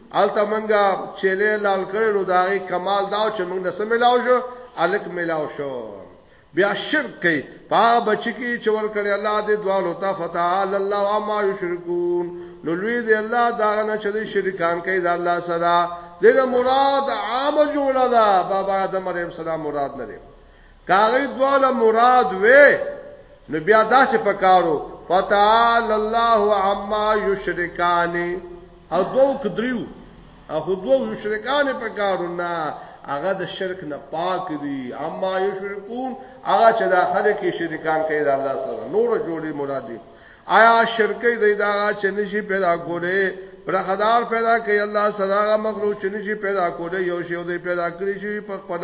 A: الته منګه چيله لال کړو دا غي کمال دا چې موږ نه سملاو شو الک ملاو شو بیا شرک کوي پا بچی کی چور کړي الله دې دوالو تا فتعال الله اما یشرکون نو لوی دې الله دا نه چې شرکان کوي دا الله سره دې مراد عام جوړه دا بابا آدم علیه السلام مراد نه کاغی دواله مراد وې نو بیا دا چې پکارو فتعال الله عما یشرکان او دو کدریو او دو یشرکان پکارو نه هغه د شرک نه پاک دي اما یشرکون هغه چې دا خلک شرکان کوي د الله سره نور جوړي مراد دي آیا شرکې دی دا چې نشي پیدا کوله برخدار پیدا کوي الله سره مخلوق چې نشي پیدا کوله یو شی دی پیدا کړی شي په خپل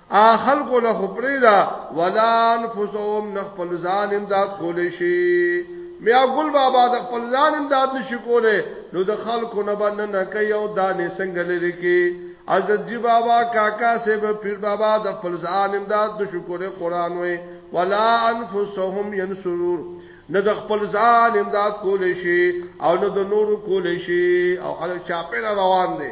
A: ا خلق له خپریدا ولا انفسهم نخپل ځان امداد کول شي میا ګل بابا د خپل ځان امداد نشي کوله نو د خلکو نه باندې نه کوي او دانې څنګه لري کې عزت جی بابا کاکا سے به پیر بابا د خپل ځان امداد د شکر قران وي ولا انفسهم ينصرون نه د خپل ځان امداد کول شي او نه د نورو کول شي او خلک چاپه روان دي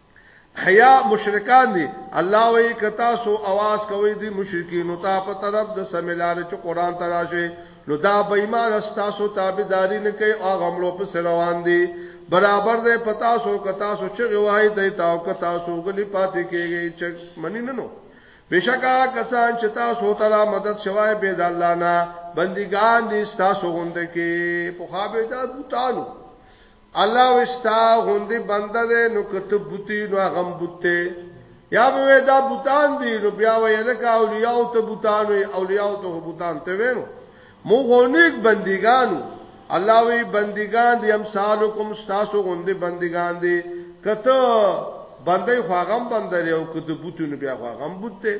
A: حیا مشرکان دي الله وی کتا سو आवाज کوي دي مشرکین او تا په طرف د سمیلار چې قران ته راشي نو دا بېمار استاسو تابعداري نه کوي او غمړو په سر روان دي برابر ده پتا سو کتا سو چې غواهي دی تاو کتا سو غلی پاتې کېږي چې منی نه نو بشکا کسان چې تاسو ته مدد شوای به د الله نه بندګان دي تاسو غوند کې په خابه دا بوتانو الله وستا غوندي بنده ده نو کته بوتي نو غم بوته یا به دا بوتان دي نو بیا وې لکه اولیاء ته بوتان وي اولیاء ته بوتان ته وینو مو غونیک بندګانو الله وی بندگان دي امثالکم تاسو غوندي بندگان دي کته بندې خواغم بندري او کته بوتون بیا خواغم بوته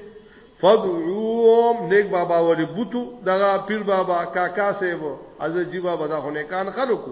A: فدعوهم نیک بابا ولی بوتو دغه پیر بابا کاکا سیبو از جی بابا دا خونه کان خلکو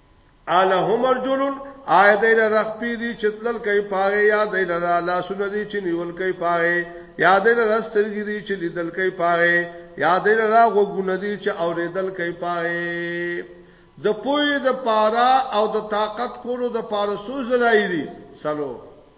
A: الہم ارجلون آیا دای له رخ پی دی چتلل کوي پاره یا دای له لاسونه دی چې نیول کوي پاره یا دای له سترګې دی چې لیدل کوي پاره یا دای له غوګونه دی چې اوریدل کوي پاره د پوی د پارا او د طاقت کولو د پارا سوز لایلی سلو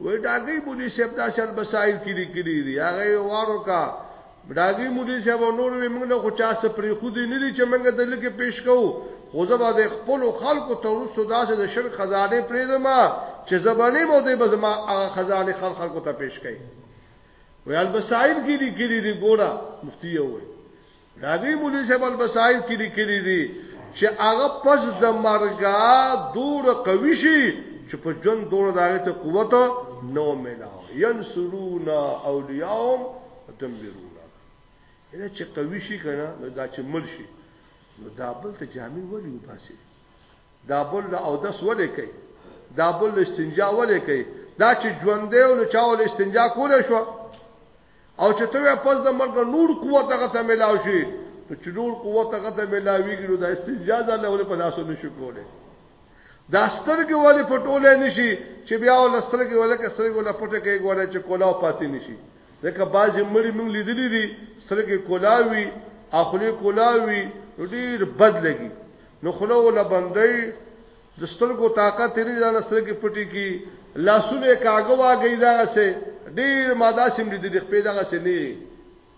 A: وای ډاګی مولوی صاحب دا شل بسایل کې لیکلي دي هغه وارو کا ډاګی مولوی صاحب نور وی موږ له خو چا څه پرې خو دي نه دي چې موږ د لکه پیش کوو خو زبا د خپل خلکو ته ورسو داسې د شرک خزانه پرې زما چې زبانه مو دې بزما هغه خزانه خلک خلکو ته پیش کړي وی البسایل کې لیکلي دي ګوره مفتی وای هغه مولوی صاحب البصائر کې لیکلي دي چې هغه پس د مرګا دور قوي شي چې په جون دور دغه ته قوت نو ملاو ينصرون اولیاءهم تنبرون دا چې قوي شي کنه نو دا چې مل شي نو دا بل ته جامع ولي وباسي دا بل له او دس ولې کوي دا بل استنجا ولې کوي دا چې ژوندې او چاول استنجا کولې شو او چې ته وې پس د مرګ نور قوت هغه ته ملاو شي نو چې نور قوت هغه ته ملاويږي نو د استنجا ځله ولې په لاسو نشو کوله دا سترګې ولې په ټوله نشي چې بیا ول سترګې ولې کې سترګې ول پټه کې ګوره چې کولا پاتې نشي ځکه بعضې مړي موږ لیدلې دي سترګې کولاوي اخلي کولاوي ډیر بد لګي نو خلو ول بندي د سترګو طاقت یې نه وي، ځانله سترګې پټې کړي، لاسونه یې کاږه واږه دي، دغسې ډېر ما داسې هم لیدلي خپې دغسې نه وي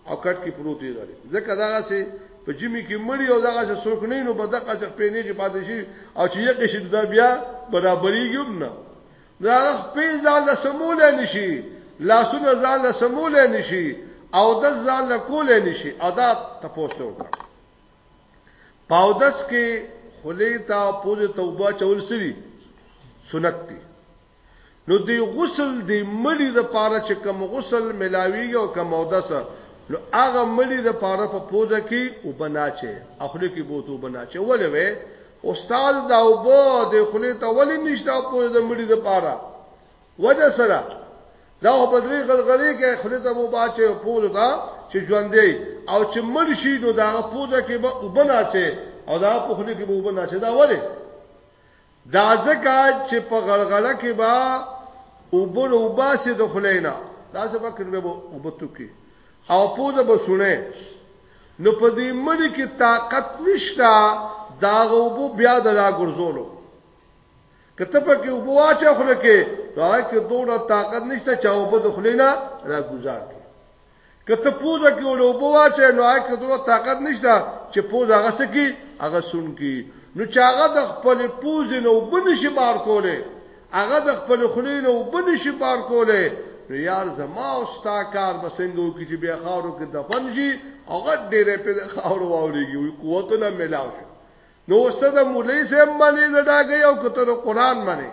A: او کټ کې پروت وي غریب، ځکه دغسې په ژمي کې مړ وي او دغسې څوک نه وي، نو بس دغسې خپې نېغې پاتې شوي او چې یخې شي، نو دا بیا برابرېږي هم نه، نو هغه خپې ځانله سمولای نه شي، لاسونه ځانله سمولای نه شي، اودس ځانله کولای نه شي او دا تپوس ته وکړه. پاودس کې خلی تا پوز توبه چول سری سنت دی نو دی غسل دی مړی د پاره چې کوم غسل ملاویږي او کوم اودس نو هغه مړی د پاره په پوزه کې او بناچه اخلي کې بوتو بناچه ولې وې استاد دا وبو د خلی ته ولې نشته پوز د مړی د پاره وجه څه ده دا خو په درې غلغلې کې خولې ته مو باچې او پوزو ته چې ژوندې او چې مړ شي نو دا پوزه کې به وبناچې او دا په خولې کې به وبناچې دا ولې دا ځکه چې په غلغله کې به وبن وباسي د خولې نه دا څه به کړو به وبتو کې او پوزه به سونه نو په دې مړ کې طاقت نشتا دا غوبو بیا د لا ګرځولو که ته په کې وبو واچې خوله کې نو هغه کې دوړه طاقت نشته چې وبو د خلې نه را گزار کې که ته پوزه کې وبو واچې نو هغه کې دوړه طاقت نشته چې پوزه هغه سکی هغه سن کې نو چې هغه د خپل پوزې نو بنشي بار کوله هغه د خپل خلې نو بنشي بار کوله نو یار زما او ستا کار بسنګو کې چې بیا خاورو کې دفن شي هغه ډېرې په خاورو واوريږي قوتونه ملاوي نو وسته د مولوی صاحب باندې د ډاګي او کته د قران باندې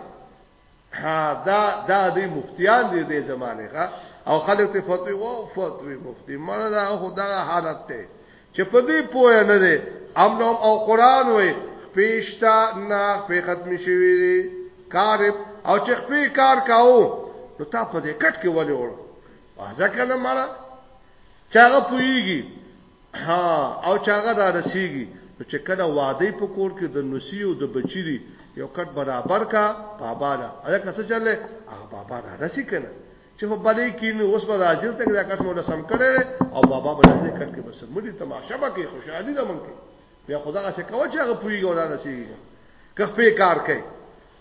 A: ها دا دا دی مفتیان دی د زمانه ښا او خلک ته فتوی او فتوی مفتی مړه دا خدا حالت ته چې په دې پوهه نه دی امن او قران وې پیشتا نه په ختم شوی دی کار او چې خپل کار کاو نو تا په دې کټ کې ولې وړو ځکه نه مړه چاغه پویږي ها او چاغه را رسیږي نو چې کله وادي په کور کې د نسی او د بچری یو کټ برابر کا بابا دا اله کسه چلے هغه بابا را رسی کنه چې په بلې کې نو اوس به راځل ته دا کټ مولا سم کړي او بابا به دې کټ کې بس مړي تماشه به کې خوشحالي ده مونږ بیا خدا څخه کوي چې هغه پوي ګورا رسیږي که په کار کوي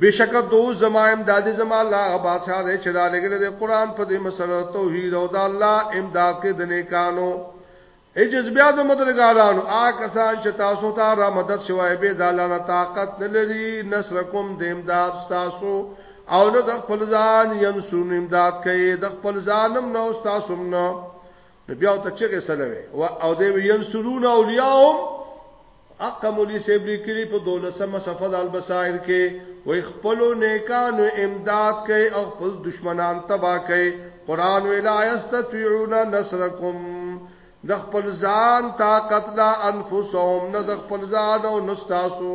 A: بشکه تو زما امداد زما الله غ بادشاہ دې چې دا لګل دې قران په دې مسله توحید او د الله امداد کې د نیکانو اجز بیا د مدرګارانو آ کسان چې تاسو ته را مدد شوای به د الله نه طاقت نه لري نصرکم د امداد تاسو او نه د خپل ځان ينسون امداد کوي د خپل ځانم نه او تاسو نه بیا ته چې څه لوي او دې ينسرون اولیاءهم اقه مولوی صیب لیکلی په دولسمه صفحه د البصائر کې وای خپلو نیکانو امداد کئ او خپل دشمنان تبا کئ قران وی لا یستطيعون نصرکم د خپل ځان طاقت لا انفسهم نه د خپل ځان او نستاسو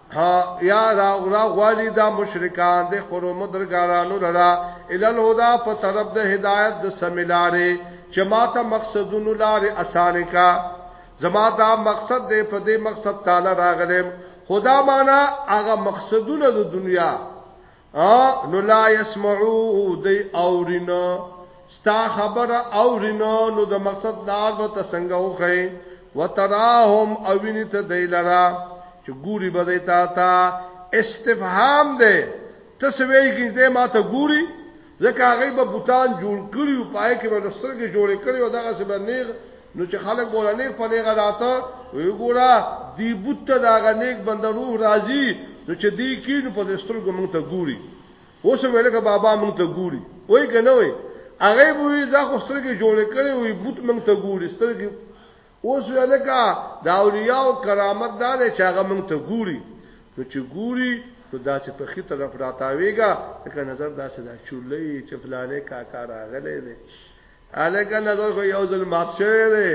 A: ها یا را را غوالی دا مشرکان د خورو مدرګارانو لرا ال الهدى په طرف د هدایت د سمیلارې چې ماته مقصدونو لارې اسانه کا زما دا مقصد دې په دې مقصد تعالی راغلم خدا معنا هغه مقصدونه د دنیا ا نو لا يسمعو دی اورینا ستا خبر اورینا نو د مقصد لار به تسنګ اوخه وتراهم اوینه ته دی لرا چې ګوري به دی تا تا استفهام دی ته سوي کې دې ما ته ګوري ځکه هغه به بوتان جوړ کړی او پای کې به سترګې جوړې کړی او دغه څه به نیغ نو چې خلک بوله نیک په نیک راته وی ګورا دی بوت ته دا نیک بند روح راځي نو چې دی کینو په دستر ګمون ته ګوري اوس ویلګه بابا مونږ ته ګوري وای کنه وای هغه وی ځا خو سترګې جوړې کړې وی بوت مونږ ته ګوري سترګې اوس ویلګه دا اولیاء او کرامت دا له چې هغه مونږ ته ګوري نو چې ګوري نو دا چې په خي طرف راتاويږي لکه نظر دا چې دا چولې چې فلانه کاکا راغلې دي الګا نظر خو یو ځل مات شوی دی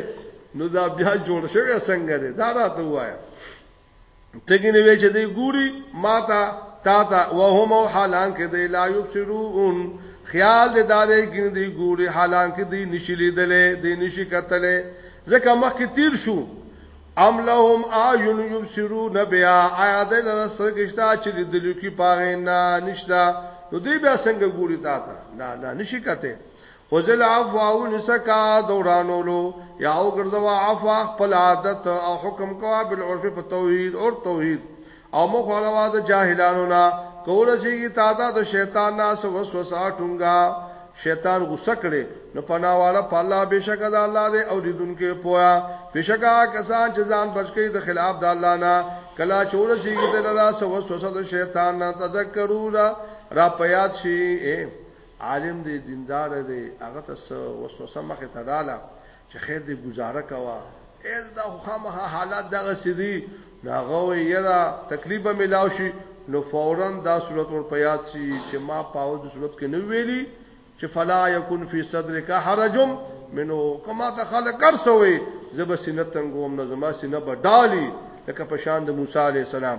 A: نو دا بیا جوړ شوی څنګه دی دا راته وایا تګی نه وی چې دی ګوري ماتا تا تا وهم حالان کې دی لا یبصرون خیال دې دارې کې دی ګوري حالان کې دی نشلی دلې دی نشی کتلې ځکه مخ کې تیر شو ام لهم اعین یبصرون بیا آیا دې له سرګشتا چې دلو کې پاره نه نشتا نو دی بیا څنګه ګوري تا تا نه نه نشی کته خزل عفو او نسکا دورانولو یا او ګرځوا عفو خپل عادت او حکم کوا بالعرف په توحید او توحید او مخ علوا د جاهلانو نا کول شي تعداد شیطان ناس وسوسه ټونګا شیطان غوسه کړي نو پناواله په الله بشک د الله دی او لیدونکو پویا بشکا کسان چې ځان بچی د خلاف د الله نه کلا چور شي د الله سو وسوسه د شیطان نه تذکرورا را پیات شي عالم دی دیندار دی هغه ته څه وسوسه مخې ته رااله چې خیر دی گزاره کوه اېز دا خو خامخا حالات دغه سدي ناغه وي یرا تکلیف به ملاو شي نو فورا دا صورت ور پیاد شي چې ما پاو د صورت کې نو ویلي چې فلا یکن فی صدرک حرجم منو کما ته خلک ګرځوي زب سینه تنګوم نظم سینه بډالی لکه پشان د موسی علی السلام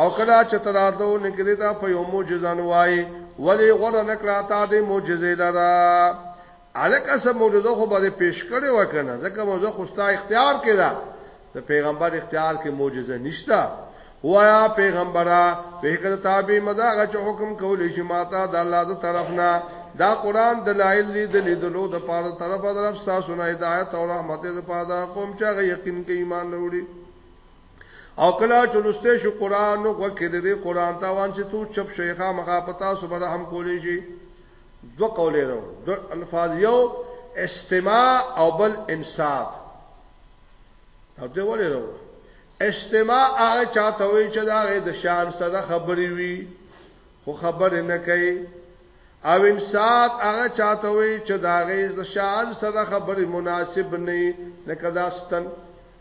A: او کلا چې تراتو نګری دا په یو معجزه نوای ولی غره نکړه تا دې معجزه لرا الکه سم معجزه خو به پیش کړي وکنه ځکه موږ خو ستا اختیار کړه د پیغمبر اختیار کې معجزه نشتا وایا پیغمبره په هکې تابع مزاغه چې حکم کولې شي ماته د الله د طرف نه دا قران دلایل دي د لیدلو د پاره طرف طرف تاسو نه هدایت او رحمت د پاره کوم چې یقین کې ایمان وروړي او کلا چلوسته شو قران نو وکړه د دې قران ته وان چې تو چپ شیخه مخه پتا سو بر هم کولې شي دو قولې نو دو الفاظ یو استماع او بل انصات او دې ولې نو استماع هغه چاته وي چې دا د شان سره خبري وي خو خبر نه کوي او انصات هغه چاته وي چې دا د شان سره خبري مناسب نه لکه دا ستن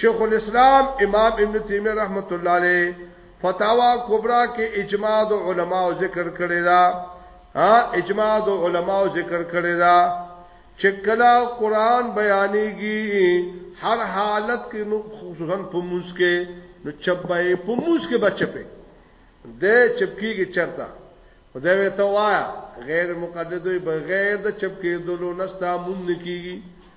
A: شیخ الاسلام امام ابن تیمیه رحمت الله علیه فتاوا کبرا کې اجماع د علماو ذکر کړی دا ها اجماع د علماو ذکر کړی دا چې کله قران بیانېږي هر حالت کې نو خصوصا په موس کې نو چپای په موس کې بچپه د چپکیږي چرتا خدای وی ته وایا غیر مقدد بغیر د چپکې دلو نستا مون نکیږي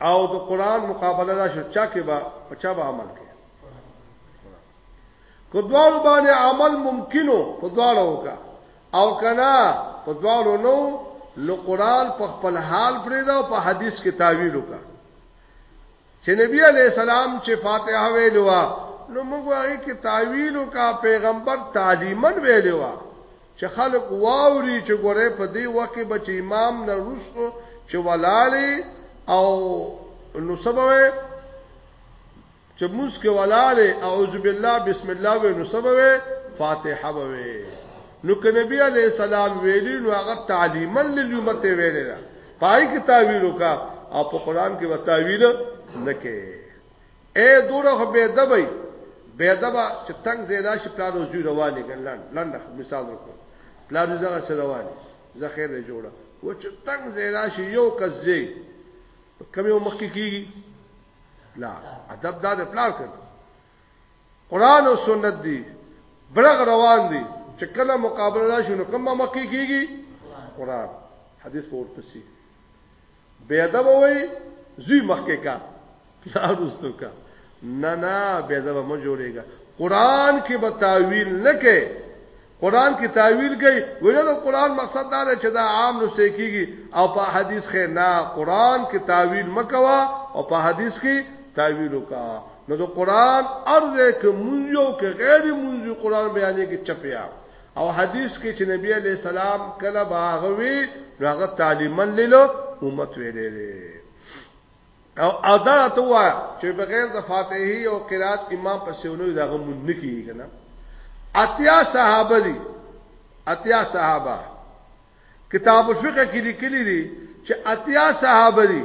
A: او د قران مقابله را شو چا کې با په چا به عمل کې کو دوالو باندې عمل ممکنو په دوالو وکا او کنا په دوالو نو نو قران په خپل حال پرې دا په حدیث کې تعویل وکا چې نبی علی السلام چې فاتحه ویلو نو موږ هغه کې تعویل وکا پیغمبر تعلیمن ویلو چې خلک واوري چې ګوره په دې وخت کې به چې امام نه روسو چې ولاړی او نو سبوي چې موږ کې ولاړی اعوذ بالله بسم الله و نو سبوي فاتحه ووي نو ک نبی علی السلام ویلی نو هغه تعلیما للامت ویلی دا پای کې تعویل وکا او په قران کې وتاویل نه کې اې دوره خو بې ادبه یې، بې ادبه چې تنګ ځای راشي پلار او زوی روان یې ګڼ لنډ لنډ مثال ورکړم پلار زوی دغه سره روان یې زه خیر دې جوړه و چې تنګ ځای راشي یو کس ځای کوم یو مخکې کیږي پلار ادب دا د پلار کړ قران او سنت دی برغ روان دي چې کله مقابله راشي نو کوم مخکې کیږي قران حدیث ورپسې بے ادب وای زوی مخکې کا لاروستو کا نه نه بے ادب مو جوړېګا قران کې به تعویل نه کې قران کې تعویل کوي ویره د قران مقصد دا دی چې دا عام نو سېکيږي او په حدیث کې نه قران کې تعویل مکوا او په حدیث کې تعویل وکا نو د قران ارزه کې مونږ یو کې غیر مونږ قران بیانې کې چپیا او حدیث کې چې نبی علی السلام کله باغوي نو هغه تعلیما لیل امت ویلې دي او ادا ته وا چې بغیر د فاتحه او قرات امام په سیونو دغه مونږ نه کیږي کنه اتیا صحابه دي اتیا صحابه کتاب الفقه کې لیکلي دي چې اتیا صحابه دي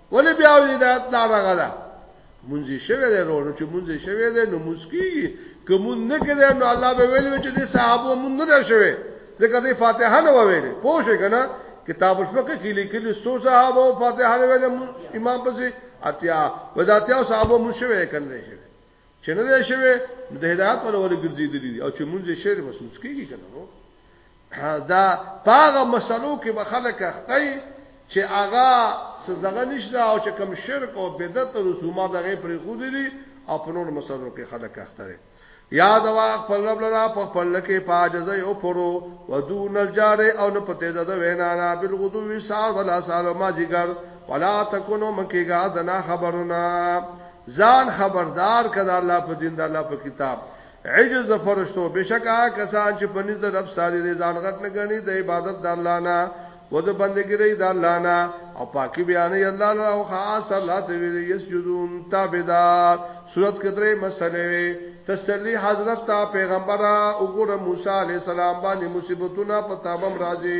A: ولې بیا وې دا دا راغله دا. مونږی شوه دی ورونو چې مونږی شوه دی نو مسکیږي کومون نه کړي نو الله به ویل چې دې صحابه مونږ نه شوه ځکه دې فاتحه نه وویل پوه شئ کنه کتاب الفقه کې لیکل سو صحابه فاتحه نه ویل امام پسې اتیا وذاتیا صحابه مونږ شوه کنه شوه چې نه دی شوی نو د هدایت ولا ولې ګرځېدلی دی او چې مونږ یې شعر بس مونږ کېږي که نه دا پاغه مسلو کې به خلک اختی چې هغه صدغه نشته او چې کم شرک او بدعت او رسومات هغه پرې خو دي او په نور مسلو کې خلک اخته یاد وا خپل رب لرا په خپل کې پاجزه او پرو ودون الجار او نه پته ده وینا نه بالغدو وسال ولا سال ما جګر ولا تکونو مکیګا دنا خبرنا ځان خبردار که د الله په دین، د الله په کتاب، عجز د فرشتو، بېشکه هغه کسان چې په نزد د رب څاري دی ځان غټ نه ګڼي د عبادت د الله نه و د بندګیرۍ د الله نه او پاکي بیانوي الله لره او خاص الله ته ویل یسجدون تابعدار سورت کې درې مسلې وي تسلی حضرت تا پیغمبره وګوره موسی علی السلام باندې مصیبتونه په تابم راځي